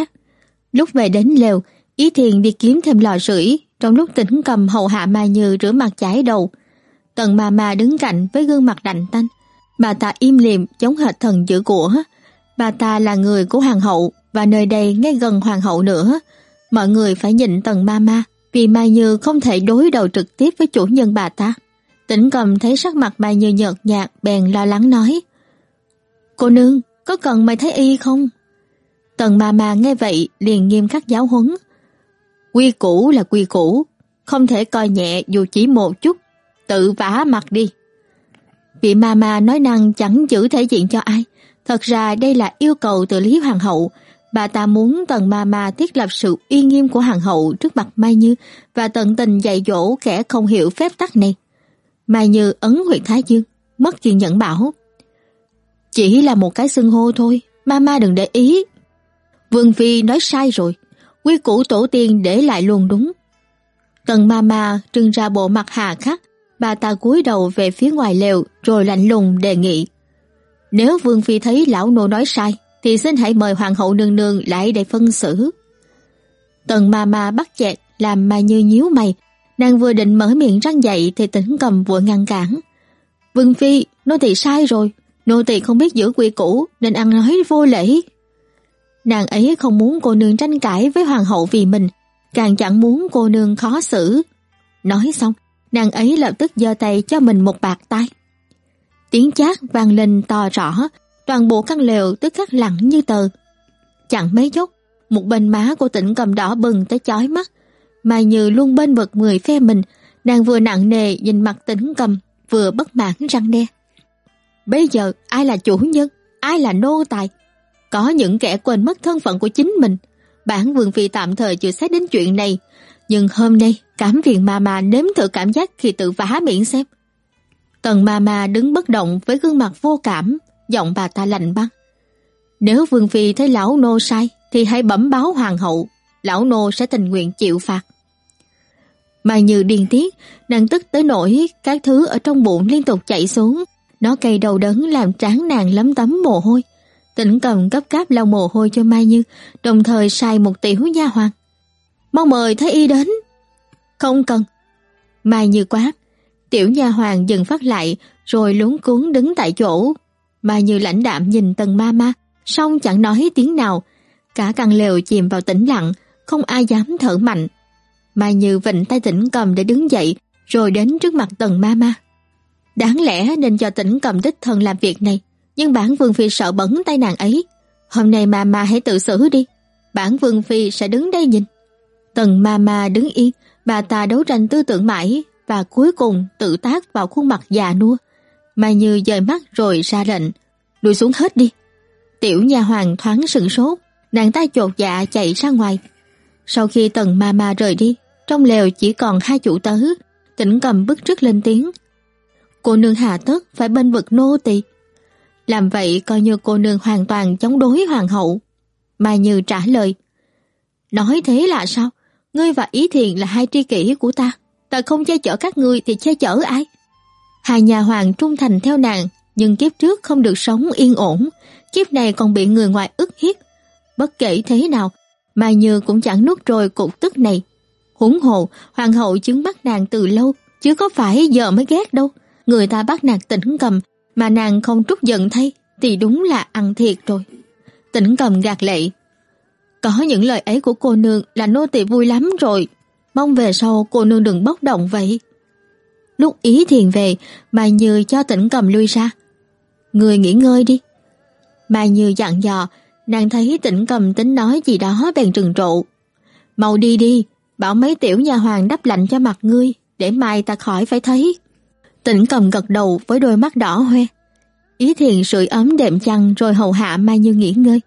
Lúc về đến lều, Ý Thiền đi kiếm thêm lò sưởi, trong lúc tỉnh cầm hầu hạ Mai Như rửa mặt chải đầu. Tần ma ma đứng cạnh với gương mặt lạnh tanh. Bà ta im lìm giống hệt thần giữ của. Bà ta là người của hoàng hậu và nơi đây ngay gần hoàng hậu nữa. Mọi người phải nhịn tần ma ma vì Mai Như không thể đối đầu trực tiếp với chủ nhân bà ta. Tỉnh cầm thấy sắc mặt Mai Như nhợt nhạt bèn lo lắng nói Cô nương, có cần mày thấy y không? Tần ma ma nghe vậy liền nghiêm khắc giáo huấn. Quy củ là quy củ, không thể coi nhẹ dù chỉ một chút, tự vả mặt đi. Vị ma ma nói năng chẳng giữ thể diện cho ai, thật ra đây là yêu cầu từ Lý Hoàng hậu, bà ta muốn tần ma ma thiết lập sự uy nghiêm của hoàng hậu trước mặt Mai Như và tận tình dạy dỗ kẻ không hiểu phép tắc này. Mai Như ấn huyệt Thái Dương, mất kiên nhẫn bảo. Chỉ là một cái xưng hô thôi, ma ma đừng để ý. Vương Phi nói sai rồi, quy củ tổ tiên để lại luôn đúng. Tần ma ma trưng ra bộ mặt hà khắc, bà ta cúi đầu về phía ngoài lều rồi lạnh lùng đề nghị. Nếu Vương Phi thấy lão nô nói sai, thì xin hãy mời Hoàng hậu nương nương lại để phân xử. Tần ma ma bắt chẹt làm mà như nhíu mày, nàng vừa định mở miệng răng dậy thì tỉnh cầm vội ngăn cản. Vương Phi, nô tỳ sai rồi, nô tỳ không biết giữ quy củ nên ăn nói vô lễ. Nàng ấy không muốn cô nương tranh cãi với hoàng hậu vì mình, càng chẳng muốn cô nương khó xử. Nói xong, nàng ấy lập tức giơ tay cho mình một bạc tay. Tiếng chát vang lên to rõ, toàn bộ căn lều tức khắc lặng như tờ. Chẳng mấy chốc, một bên má của tỉnh cầm đỏ bừng tới chói mắt, Mai Như luôn bên vực người phe mình, nàng vừa nặng nề nhìn mặt tỉnh cầm, vừa bất mãn răng đe. Bây giờ ai là chủ nhân, ai là nô tài? Có những kẻ quên mất thân phận của chính mình. Bản vương phi tạm thời chưa xét đến chuyện này, nhưng hôm nay cảm viện ma ma nếm thử cảm giác khi tự vá miệng xem. Tần ma ma đứng bất động với gương mặt vô cảm, giọng bà ta lạnh băng. Nếu vương phi thấy lão nô sai, thì hãy bẩm báo hoàng hậu, lão nô sẽ tình nguyện chịu phạt. Mà như điên tiết, nàng tức tới nỗi các thứ ở trong bụng liên tục chạy xuống, nó cay đầu đớn làm trán nàng lấm tấm mồ hôi. Tỉnh cầm gấp gáp lau mồ hôi cho Mai Như, đồng thời sai một tiểu nha hoàng. Mong mời Thái Y đến. Không cần. Mai Như quát. Tiểu nha hoàng dừng phát lại, rồi luống cuốn đứng tại chỗ. Mai Như lãnh đạm nhìn tần ma ma, song chẳng nói tiếng nào. Cả căn lều chìm vào tĩnh lặng, không ai dám thở mạnh. Mai Như vịnh tay tỉnh cầm để đứng dậy, rồi đến trước mặt tần ma ma. Đáng lẽ nên cho tỉnh cầm đích thân làm việc này, nhưng bản vương phi sợ bẩn tay nàng ấy. Hôm nay ma ma hãy tự xử đi, bản vương phi sẽ đứng đây nhìn. Tần ma ma đứng yên, bà ta đấu tranh tư tưởng mãi và cuối cùng tự tác vào khuôn mặt già nua. Mai Như dời mắt rồi ra lệnh, lùi xuống hết đi. Tiểu nhà hoàng thoáng sừng sốt, nàng ta chột dạ chạy ra ngoài. Sau khi tần ma ma rời đi, trong lều chỉ còn hai chủ tớ, tỉnh cầm bức trước lên tiếng. Cô nương hạ tất phải bên vực nô tỳ. Làm vậy coi như cô nương hoàn toàn chống đối hoàng hậu. Mai Như trả lời. Nói thế là sao? Ngươi và Ý Thiền là hai tri kỷ của ta. Ta không che chở các ngươi thì che chở ai? Hai nhà hoàng trung thành theo nàng, nhưng kiếp trước không được sống yên ổn. Kiếp này còn bị người ngoài ức hiếp. Bất kể thế nào, Mai Như cũng chẳng nuốt trôi cục tức này. Huống hồ, hoàng hậu chứng bắt nàng từ lâu, chứ có phải giờ mới ghét đâu. Người ta bắt nàng tỉnh cầm, mà nàng không trút giận thay, thì đúng là ăn thiệt rồi. Tỉnh cầm gạt lệ. Có những lời ấy của cô nương là nô tỳ vui lắm rồi. Mong về sau cô nương đừng bốc động vậy. Lúc ý thiền về, Mai Như cho tỉnh cầm lui ra. Người nghỉ ngơi đi. Mai Như dặn dò, nàng thấy tỉnh cầm tính nói gì đó bèn trừng trụ. Mau đi đi, bảo mấy tiểu nhà hoàng đắp lạnh cho mặt ngươi, để mai ta khỏi phải thấy. Tỉnh cầm gật đầu với đôi mắt đỏ hoe. Ý thiền sưởi ấm đệm chăn rồi hầu hạ Mai Như nghỉ ngơi.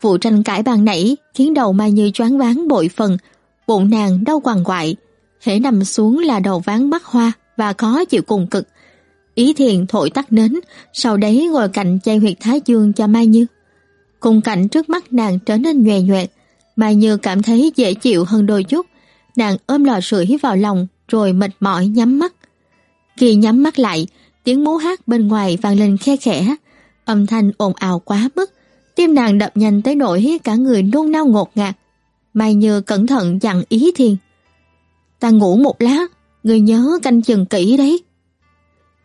Vụ tranh cãi bàn nãy khiến đầu Mai Như choáng váng bội phần, bụng nàng đau quằn quại, hễ nằm xuống là đầu ván bắt hoa và khó chịu cùng cực. Ý thiền thổi tắt nến, sau đấy ngồi cạnh chay huyệt thái dương cho Mai Như. Cùng cảnh trước mắt nàng trở nên nhòe nhoẹt, Mai Như cảm thấy dễ chịu hơn đôi chút. Nàng ôm lò sưởi vào lòng rồi mệt mỏi nhắm mắt. Khi nhắm mắt lại, tiếng múa hát bên ngoài vang lên khe khẽ, âm thanh ồn ào quá mức, tim nàng đập nhanh tới nỗi cả người nôn nao ngột ngạt. Mai Như cẩn thận dặn ý thiền. Ta ngủ một lát, người nhớ canh chừng kỹ đấy.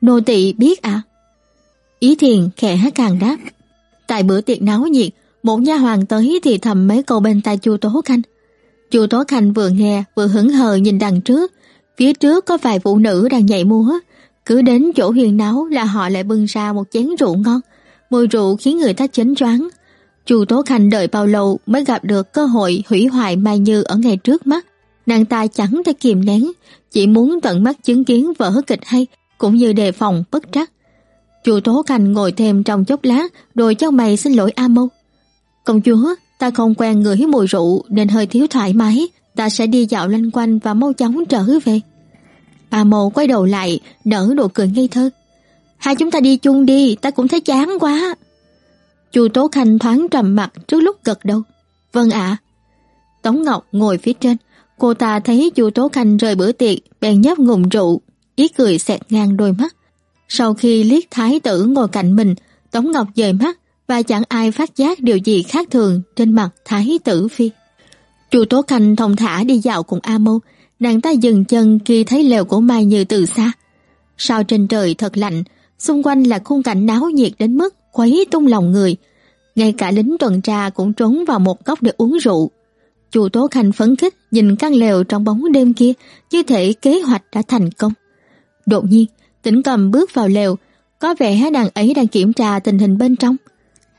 Nô tỳ biết à? Ý thiền khẽ càng đáp. Tại bữa tiệc náo nhiệt, một nha hoàng tới thì thầm mấy câu bên tai Chu Tố Khanh. Chu Tố Khanh vừa nghe vừa hững hờ nhìn đằng trước, phía trước có vài phụ nữ đang nhảy múa, cứ đến chỗ huyền náo là họ lại bưng ra một chén rượu ngon, mùi rượu khiến người ta chấn choáng. Chu Tố Khanh đợi bao lâu mới gặp được cơ hội hủy hoại Mai Như ở ngay trước mắt. Nàng ta chẳng thể kìm nén, chỉ muốn tận mắt chứng kiến vở kịch hay, cũng như đề phòng bất trắc. Chu Tố Khanh ngồi thêm trong chốc lát, rồi cho mày xin lỗi A Mâu. Công chúa, ta không quen ngửi mùi rượu nên hơi thiếu thoải mái, ta sẽ đi dạo lanh quanh và mau chóng trở về. A Mâu quay đầu lại, nở nụ cười ngây thơ. Hai chúng ta đi chung đi, ta cũng thấy chán quá. Chu Tố Khanh thoáng trầm mặt trước lúc gật đầu. Vâng ạ. Tống Ngọc ngồi phía trên, cô ta thấy Chu Tố Khanh rời bữa tiệc, bèn nhấp ngụm rượu, ý cười xẹt ngang đôi mắt. Sau khi liếc thái tử ngồi cạnh mình, Tống Ngọc dời mắt và chẳng ai phát giác điều gì khác thường trên mặt thái tử phi. Chu Tố Khanh thông thả đi dạo cùng A Mâu, nàng ta dừng chân khi thấy lều của Mai Như từ xa. Sao trên trời thật lạnh, xung quanh là khung cảnh náo nhiệt đến mức quấy tung lòng người. Ngay cả lính tuần tra cũng trốn vào một góc để uống rượu. Chu Tố Khanh phấn khích nhìn căn lều trong bóng đêm kia, như thể kế hoạch đã thành công. Đột nhiên, Tĩnh Cầm bước vào lều, có vẻ nàng ấy đang kiểm tra tình hình bên trong.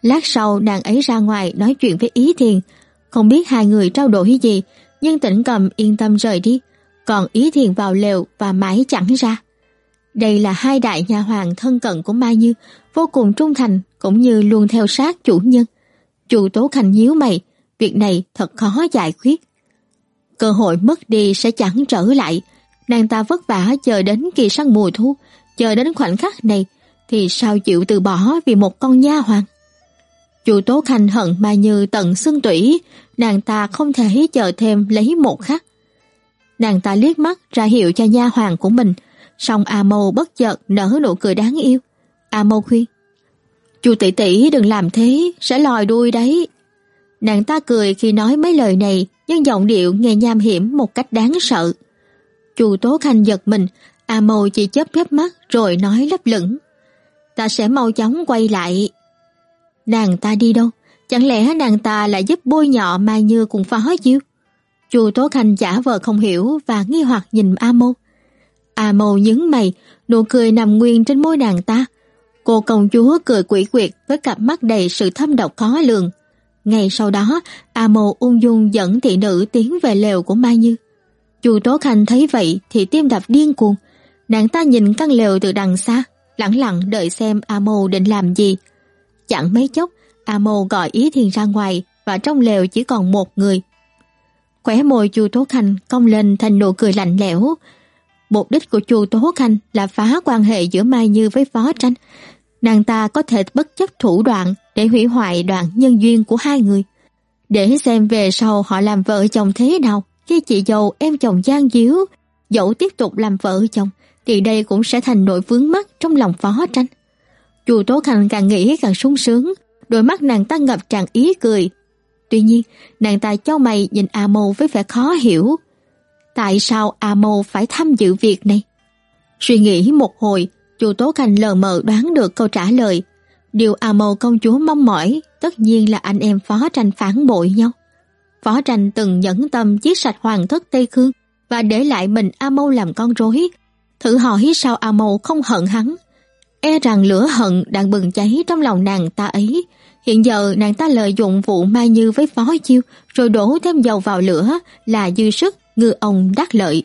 Lát sau nàng ấy ra ngoài nói chuyện với Ý Thiền, không biết hai người trao đổi gì, nhưng Tĩnh Cầm yên tâm rời đi, còn Ý Thiền vào lều và mãi chẳng ra. Đây là hai đại nhà hoàng thân cận của Mai Như, vô cùng trung thành cũng như luôn theo sát chủ nhân. Chu Tố Khanh nhíu mày, việc này thật khó giải quyết. Cơ hội mất đi sẽ chẳng trở lại, nàng ta vất vả chờ đến kỳ săn mùa thu, chờ đến khoảnh khắc này thì sao chịu từ bỏ vì một con nha hoàng. Chu Tố Khanh hận Mai Như tận xương tủy, nàng ta không thể chờ thêm lấy một khắc. Nàng ta liếc mắt ra hiệu cho nha hoàng của mình, song A Mâu bất chợt nở nụ cười đáng yêu. A Mâu khuyên, Chu tỷ tỷ đừng làm thế, sẽ lòi đuôi đấy. Nàng ta cười khi nói mấy lời này, nhưng giọng điệu nghe nham hiểm một cách đáng sợ. Chu Tố Khanh giật mình, A Mâu chỉ chớp chớp mắt rồi nói lấp lửng. Ta sẽ mau chóng quay lại. Nàng ta đi đâu? Chẳng lẽ nàng ta lại giúp bôi nhọ Mai Như cùng phó chiêu? Chu Tố Khanh giả vờ không hiểu và nghi hoặc nhìn A Mâu. À, A Mâu nhướng mày, nụ cười nằm nguyên trên môi nàng ta. Cô công chúa cười quỷ quyệt với cặp mắt đầy sự thâm độc khó lường. Ngay sau đó, A Mâu ung dung dẫn thị nữ tiến về lều của Mai Như. Chu Tố Khanh thấy vậy thì tim đập điên cuồng. Nàng ta nhìn căn lều từ đằng xa, lặng lặng đợi xem A Mâu định làm gì. Chẳng mấy chốc, A Mâu gọi Ý Thiền ra ngoài và trong lều chỉ còn một người. Khóe môi Chu Tố Khanh cong lên thành nụ cười lạnh lẽo. Mục đích của Chu Tố Khanh là phá quan hệ giữa Mai Như với Phó Tranh. Nàng ta có thể bất chấp thủ đoạn để hủy hoại đoạn nhân duyên của hai người. Để xem về sau họ làm vợ chồng thế nào khi chị dâu em chồng gian díu, dẫu tiếp tục làm vợ chồng thì đây cũng sẽ thành nỗi vướng mắc trong lòng Phó Tranh. Chu Tố Khanh càng nghĩ càng sung sướng, đôi mắt nàng ta ngập tràn ý cười. Tuy nhiên, nàng ta cho mày nhìn A Mâu với vẻ khó hiểu. Tại sao A Mâu phải tham dự việc này? Suy nghĩ một hồi, Chu Tố Khanh lờ mờ đoán được câu trả lời. Điều A Mâu công chúa mong mỏi tất nhiên là anh em Phó Tranh phản bội nhau. Phó Tranh từng nhẫn tâm giết sạch hoàng thất Tây Khương và để lại mình A Mâu làm con rối. Thử hỏi sao A Mâu không hận hắn, E rằng lửa hận đang bừng cháy trong lòng nàng ta ấy. Hiện giờ nàng ta lợi dụng vụ Mai Như với phó chiêu rồi đổ thêm dầu vào lửa là dư sức ngư ông đắc lợi.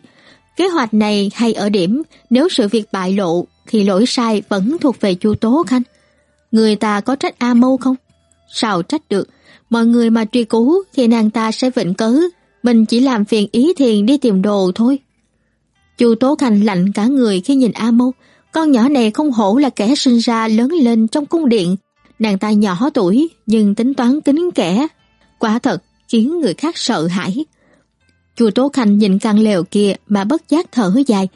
Kế hoạch này hay ở điểm, nếu sự việc bại lộ thì lỗi sai vẫn thuộc về Chu Tố Khanh. Người ta có trách A Mâu không? Sao trách được? Mọi người mà truy cứu thì nàng ta sẽ vịnh cớ. Mình chỉ làm phiền ý thiền đi tìm đồ thôi. Chu Tố Khanh lạnh cả người khi nhìn A Mâu. Con nhỏ này không hổ là kẻ sinh ra lớn lên trong cung điện. Nàng ta nhỏ tuổi, nhưng tính toán kính kẻ. Quả thật khiến người khác sợ hãi. Chùa Tố Khanh nhìn căn lều kia mà bất giác thở dài.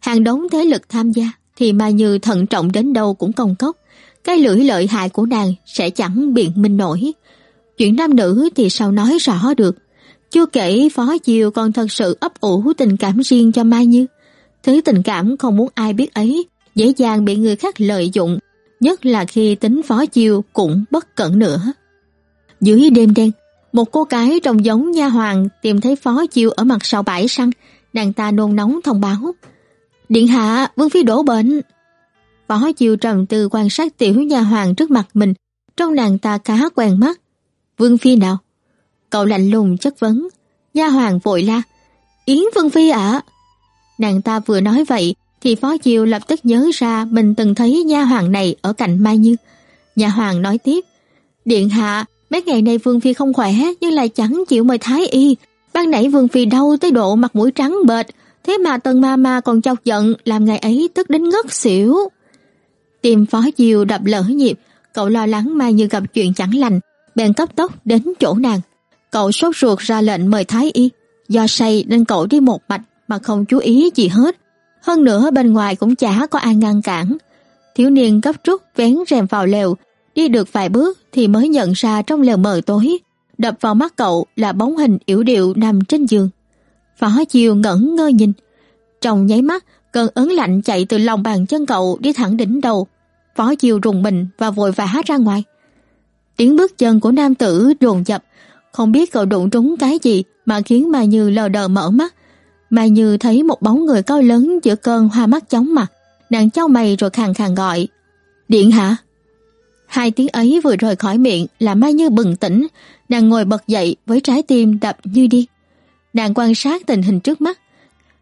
Hàng đống thế lực tham gia thì mà như thận trọng đến đâu cũng công cốc. Cái lưỡi lợi hại của nàng sẽ chẳng biện minh nổi. Chuyện nam nữ thì sao nói rõ được. Chưa kể Phó Diều còn thật sự ấp ủ tình cảm riêng cho Mai Như. Thứ tình cảm không muốn ai biết ấy dễ dàng bị người khác lợi dụng, nhất là khi tính phó chiêu cũng bất cẩn nữa. Dưới đêm đen, một cô gái trông giống nha hoàng tìm thấy phó chiêu ở mặt sau bãi săn, nàng ta nôn nóng thông báo. Điện hạ, Vương Phi đổ bệnh. Phó chiêu trầm tư quan sát tiểu nha hoàng trước mặt mình, trong nàng ta cá quen mắt. Vương Phi nào? Cậu lạnh lùng chất vấn. Nha hoàng vội la. Yến Vương Phi ạ. Nàng ta vừa nói vậy thì Phó Chiêu lập tức nhớ ra mình từng thấy nha hoàng này ở cạnh Mai Như. Nha hoàng nói tiếp, Điện hạ, mấy ngày nay Vương Phi không khỏe nhưng lại chẳng chịu mời Thái Y. Ban nãy Vương Phi đau tới độ mặt mũi trắng bệch, thế mà Tần Ma Ma còn chọc giận làm ngày ấy tức đến ngất xỉu. Tìm Phó diều đập lỡ nhịp, cậu lo lắng Mai Như gặp chuyện chẳng lành, bèn cấp tốc đến chỗ nàng. Cậu sốt ruột ra lệnh mời Thái Y. Do say nên cậu đi một mạch mà không chú ý gì hết. Hơn nữa bên ngoài cũng chả có ai ngăn cản. Thiếu niên gấp rút vén rèm vào lều, đi được vài bước thì mới nhận ra trong lều mờ tối, đập vào mắt cậu là bóng hình yểu điệu nằm trên giường. Phó Chiêu ngẩn ngơ nhìn. Trong nháy mắt, cơn ớn lạnh chạy từ lòng bàn chân cậu đi thẳng đỉnh đầu. Phó Chiêu rùng mình và vội vã ra ngoài. Tiếng bước chân của nam tử dồn dập, không biết cậu đụng trúng cái gì mà khiến Mai Như lờ đờ mở mắt, Mai Như thấy một bóng người cao lớn giữa cơn hoa mắt chóng mặt, nàng chau mày rồi khàn khàn gọi, "Điện hạ." Hai tiếng ấy vừa rời khỏi miệng là Mai Như bừng tỉnh, nàng ngồi bật dậy với trái tim đập như đi. Nàng quan sát tình hình trước mắt,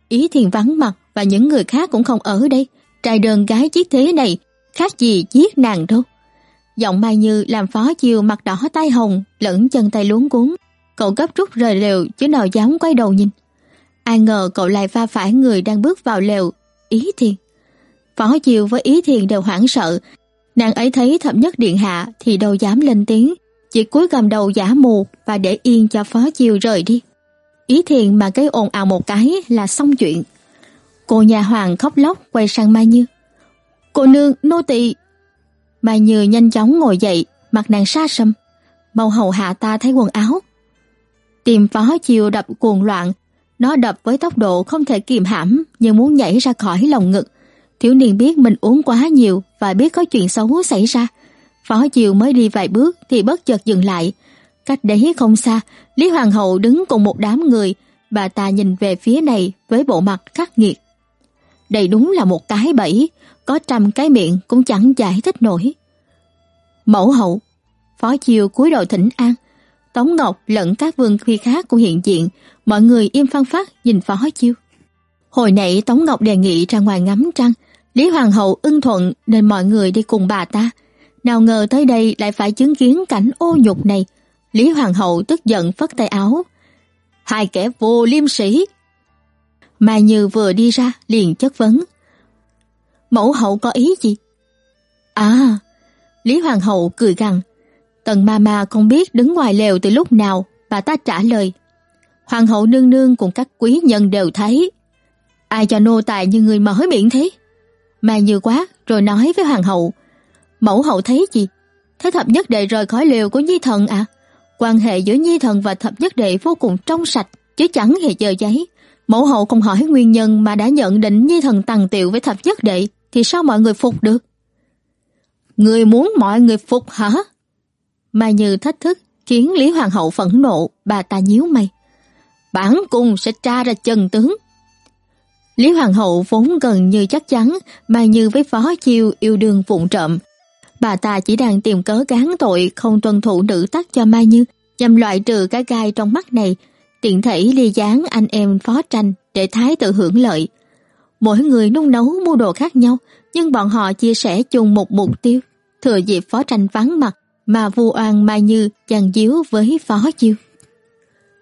Ý Thiền vắng mặt và những người khác cũng không ở đây, trai đơn gái chiếc thế này khác gì giết nàng đâu. Giọng Mai Như làm phó chiều mặt đỏ tay hồng, lẫn chân tay luống cuốn. Cậu gấp rút rời lều chứ nào dám quay đầu nhìn. Ai ngờ cậu lại va phải người đang bước vào lều, Ý Thiền. Phó Chiều với Ý Thiền đều hoảng sợ, nàng ấy thấy thập nhất điện hạ thì đâu dám lên tiếng, chỉ cúi gầm đầu giả mù và để yên cho Phó Chiều rời đi. Ý Thiền mà cái ồn ào một cái là xong chuyện. Cô nhà hoàng khóc lóc quay sang Mai Như. Cô nương, nô tỳ. Mai Như nhanh chóng ngồi dậy, mặt nàng xa sầm. bầu hầu hạ ta thấy quần áo. Tìm Phó Chiều đập cuồng loạn, nó đập với tốc độ không thể kìm hãm nhưng muốn nhảy ra khỏi lòng ngực. Thiếu niên biết mình uống quá nhiều và biết có chuyện xấu xảy ra. Phó Chiều mới đi vài bước thì bất chợt dừng lại. Cách đấy không xa, Lý Hoàng hậu đứng cùng một đám người, bà ta nhìn về phía này với bộ mặt khắc nghiệt. Đây đúng là một cái bẫy, có trăm cái miệng cũng chẳng giải thích nổi. Mẫu hậu, Phó Chiều cúi đầu thỉnh an, Tống Ngọc lẫn các vương phi khác cũng hiện diện, mọi người im phăng phát nhìn Phó Chiêu. Hồi nãy Tống Ngọc đề nghị ra ngoài ngắm trăng, Lý Hoàng hậu ưng thuận nên mọi người đi cùng bà ta. Nào ngờ tới đây lại phải chứng kiến cảnh ô nhục này. Lý Hoàng hậu tức giận phất tay áo. hai kẻ vô liêm sĩ. Mai Như vừa đi ra liền chất vấn. Mẫu hậu có ý gì? À, Lý Hoàng hậu cười gằn. Tần ma ma không biết đứng ngoài lều từ lúc nào, bà ta trả lời. Hoàng hậu nương nương cùng các quý nhân đều thấy. Ai cho nô tài như người mở miệng thế? Mà Như quá rồi nói với hoàng hậu. Mẫu hậu thấy gì? Thế thập nhất đệ rời khỏi liều của Nhi thần à? Quan hệ giữa Nhi thần và thập nhất đệ vô cùng trong sạch, chứ chẳng hề dơ giấy. Mẫu hậu không hỏi nguyên nhân mà đã nhận định Nhi thần tằng tiệu với thập nhất đệ, thì sao mọi người phục được? Người muốn mọi người phục hả? Mai Như thách thức, khiến Lý Hoàng hậu phẫn nộ, bà ta nhíu mày. Bản cung sẽ tra ra chân tướng. Lý Hoàng hậu vốn gần như chắc chắn Mai Như với Phó Chiêu yêu đương vụng trộm, Bà ta chỉ đang tìm cớ gán tội không tuân thủ nữ tắc cho Mai Như, nhằm loại trừ cái gai trong mắt này, tiện thể ly gián anh em phó tranh để thái tự hưởng lợi. Mỗi người nung nấu mua đồ khác nhau, nhưng bọn họ chia sẻ chung một mục tiêu, thừa dịp phó tranh vắng mặt mà vu oan Mai Như chàng díu với phó chiêu.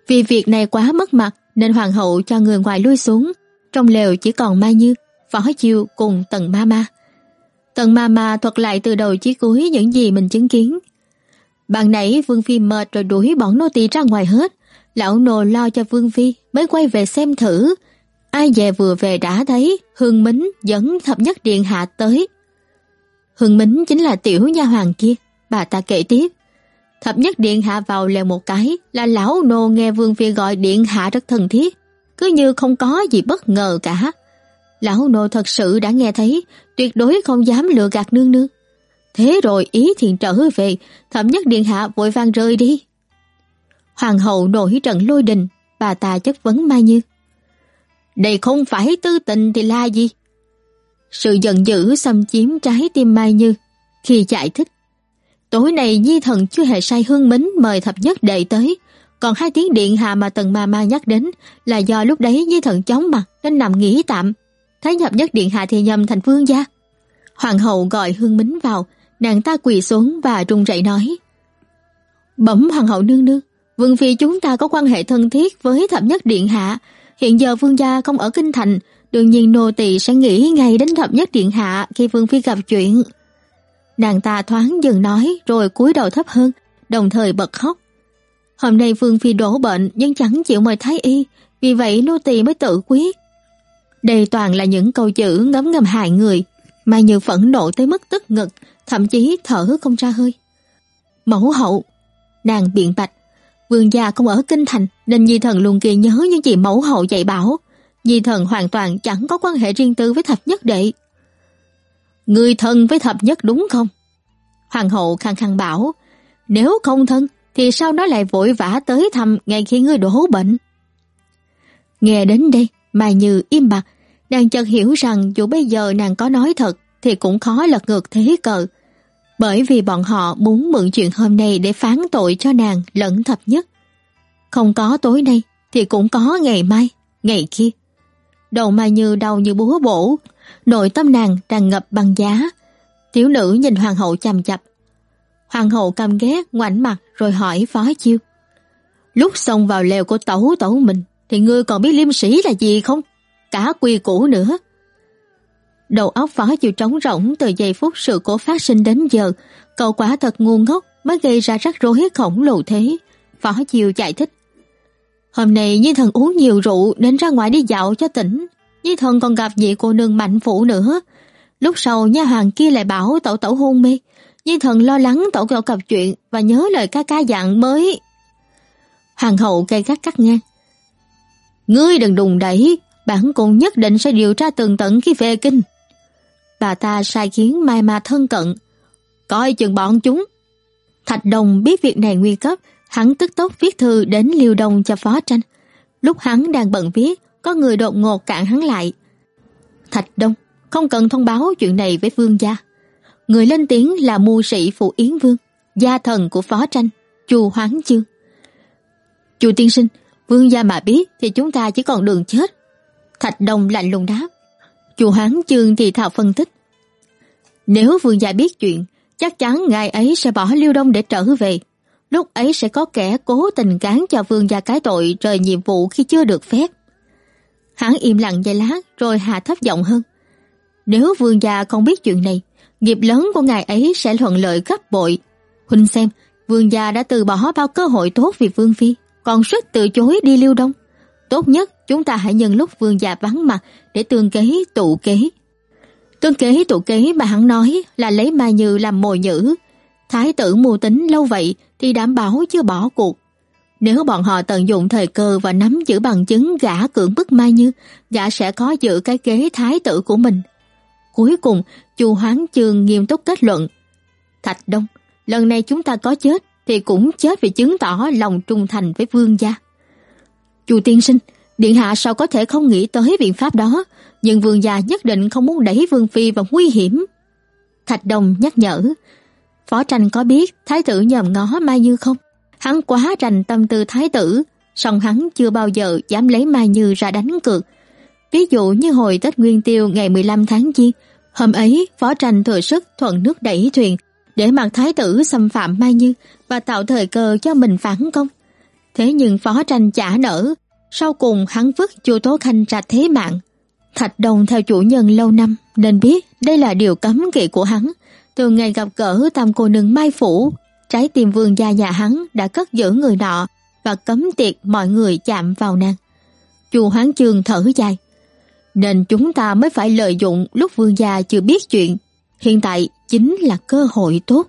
Vì việc này quá mất mặt nên hoàng hậu cho người ngoài lui xuống, trong lều chỉ còn Mai Như, Võ chiêu cùng tần ma ma. Tần ma ma thuật lại từ đầu chí cuối những gì mình chứng kiến. Bạn nãy Vương Phi mệt rồi đuổi bọn nô tỳ ra ngoài hết. Lão nô lo cho Vương Phi mới quay về xem thử. Ai về vừa về đã thấy Hương Mính dẫn thập nhất điện hạ tới. Hương Mính chính là tiểu nha hoàng kia. Bà ta kể tiếp. Thập nhất điện hạ vào lèo một cái là lão nô nghe Vương Phi gọi điện hạ rất thân thiết. Cứ như không có gì bất ngờ cả. Lão nô thật sự đã nghe thấy, tuyệt đối không dám lừa gạt nương nương. Thế rồi ý thiện trở về, thẩm nhất điện hạ vội vàng rơi đi. Hoàng hậu nổi trận lôi đình, bà ta chất vấn Mai Như. Đây không phải tư tình thì là gì? Sự giận dữ xâm chiếm trái tim Mai Như khi giải thích. Tối nay Nhi thần chưa hề sai hương mến mời thập nhất đệ tới, còn hai tiếng điện hạ mà tần ma ma nhắc đến là do lúc đấy Nhi thần chóng mặt nên nằm nghỉ tạm. Thái nhập nhất điện hạ thì nhầm thành vương gia. Hoàng hậu gọi Hương Mính vào, nàng ta quỳ xuống và run rẩy nói. Bẩm hoàng hậu nương nương, vương phi chúng ta có quan hệ thân thiết với thập nhất điện hạ. Hiện giờ vương gia không ở kinh thành, đương nhiên nô tỳ sẽ nghĩ ngay đến thập nhất điện hạ khi vương phi gặp chuyện. Nàng ta thoáng dừng nói rồi cúi đầu thấp hơn, đồng thời bật khóc. Hôm nay vương phi đổ bệnh nhưng chẳng chịu mời thái y, vì vậy nô tỳ mới tự quyết. Đây toàn là những câu chữ ngấm ngầm hại người, mà Như phẫn nộ tới mức tức ngực, thậm chí thở không ra hơi. Mẫu hậu, nàng biện bạch, vương gia không ở kinh thành nên Nhi thần luôn ghi nhớ những gì mẫu hậu dạy bảo. Nhi thần hoàn toàn chẳng có quan hệ riêng tư với thập nhất đệ. Người thân với thập nhất đúng không? Hoàng hậu khăng khăng bảo, nếu không thân thì sao nó lại vội vã tới thăm ngay khi ngươi đổ bệnh? Nghe đến đây, Mai Như im bặt, nàng chợt hiểu rằng dù bây giờ nàng có nói thật thì cũng khó lật ngược thế cờ. Bởi vì bọn họ muốn mượn chuyện hôm nay để phán tội cho nàng lẫn thập nhất. Không có tối nay thì cũng có ngày mai, ngày kia. Đầu Mai Như đau như búa bổ, nội tâm nàng tràn ngập bằng giá. Tiểu nữ nhìn hoàng hậu chằm chập. Hoàng hậu căm ghét ngoảnh mặt rồi hỏi phó chiêu. Lúc xông vào lều của tẩu tẩu mình, thì ngươi còn biết liêm sĩ là gì không? Cả quy củ nữa. Đầu óc phó Chiêu trống rỗng từ giây phút sự cố phát sinh đến giờ. Cậu quả thật ngu ngốc mới gây ra rắc rối khổng lồ thế. Phó chiều giải thích. Hôm nay Nhi Thần uống nhiều rượu nên ra ngoài đi dạo cho tỉnh. Nhi Thần còn gặp vị cô nương mạnh phụ nữa. Lúc sau nha hoàng kia lại bảo tẩu tẩu hôn mê. Nhi Thần lo lắng tổ cậu cặp chuyện và nhớ lời ca ca dặn mới. Hoàng hậu gây gắt cắt ngang. Ngươi đừng đùng đẩy, bản cung nhất định sẽ điều tra tường tận khi về kinh. Bà ta sai khiến Mai Ma thân cận, coi chừng bọn chúng. Thạch Đồng biết việc này nguy cấp, hắn tức tốc viết thư đến Liêu Đông cho phó tranh. Lúc hắn đang bận viết, có người đột ngột cản hắn lại. Thạch Đông, không cần thông báo chuyện này với vương gia. Người lên tiếng là mưu sĩ Phụ Yến Vương, gia thần của phó tranh, Chu Hoáng Chương. Chu tiên sinh, Vương gia mà biết thì chúng ta chỉ còn đường chết. Thạch Đồng lạnh lùng đáp. Chu Hoáng Chương thì thào phân tích. Nếu vương gia biết chuyện, chắc chắn ngài ấy sẽ bỏ Liêu Đông để trở về. lúc ấy sẽ có kẻ cố tình cán cho vương gia cái tội rời nhiệm vụ khi chưa được phép. Hắn im lặng giây lát rồi hạ thấp giọng hơn. Nếu vương gia không biết chuyện này, nghiệp lớn của ngài ấy sẽ thuận lợi gấp bội. Huynh xem, vương gia đã từ bỏ bao cơ hội tốt vì vương phi, còn suýt từ chối đi lưu đông. Tốt nhất chúng ta hãy nhân lúc vương gia vắng mặt để tương kế tụ kế. Tương kế tụ kế mà hắn nói là lấy Mai Như làm mồi nhữ. Thái tử mưu tính lâu vậy thì đảm bảo chưa bỏ cuộc. Nếu bọn họ tận dụng thời cơ và nắm giữ bằng chứng gã cưỡng bức Mai Như, gã sẽ có giữ cái ghế thái tử của mình. Cuối cùng, Chu Hoáng Chương nghiêm túc kết luận. Thạch Đông, lần này chúng ta có chết thì cũng chết vì chứng tỏ lòng trung thành với vương gia. Chu tiên sinh, điện hạ sao có thể không nghĩ tới biện pháp đó, nhưng vương gia nhất định không muốn đẩy vương phi vào nguy hiểm. Thạch Đông nhắc nhở, Phó Tranh có biết thái tử nhòm ngó Mai Như không? Hắn quá rành tâm tư thái tử, song hắn chưa bao giờ dám lấy Mai Như ra đánh cược. Ví dụ như hồi Tết Nguyên Tiêu ngày 15 tháng Giêng, hôm ấy Phó Tranh thừa sức thuận nước đẩy thuyền để mặc thái tử xâm phạm Mai Như và tạo thời cơ cho mình phản công. Thế nhưng Phó Tranh chả nở, sau cùng hắn vứt Chu Tố Khanh ra thế mạng. Thạch Đồng theo chủ nhân lâu năm nên biết đây là điều cấm kỵ của hắn. Từ ngày gặp gỡ tam cô nương Mai Phủ, trái tim vương gia nhà hắn đã cất giữ người nọ và cấm tiệt mọi người chạm vào nàng. Chu Hoán Chương thở dài. Nên chúng ta mới phải lợi dụng lúc vương gia chưa biết chuyện. Hiện tại chính là cơ hội tốt.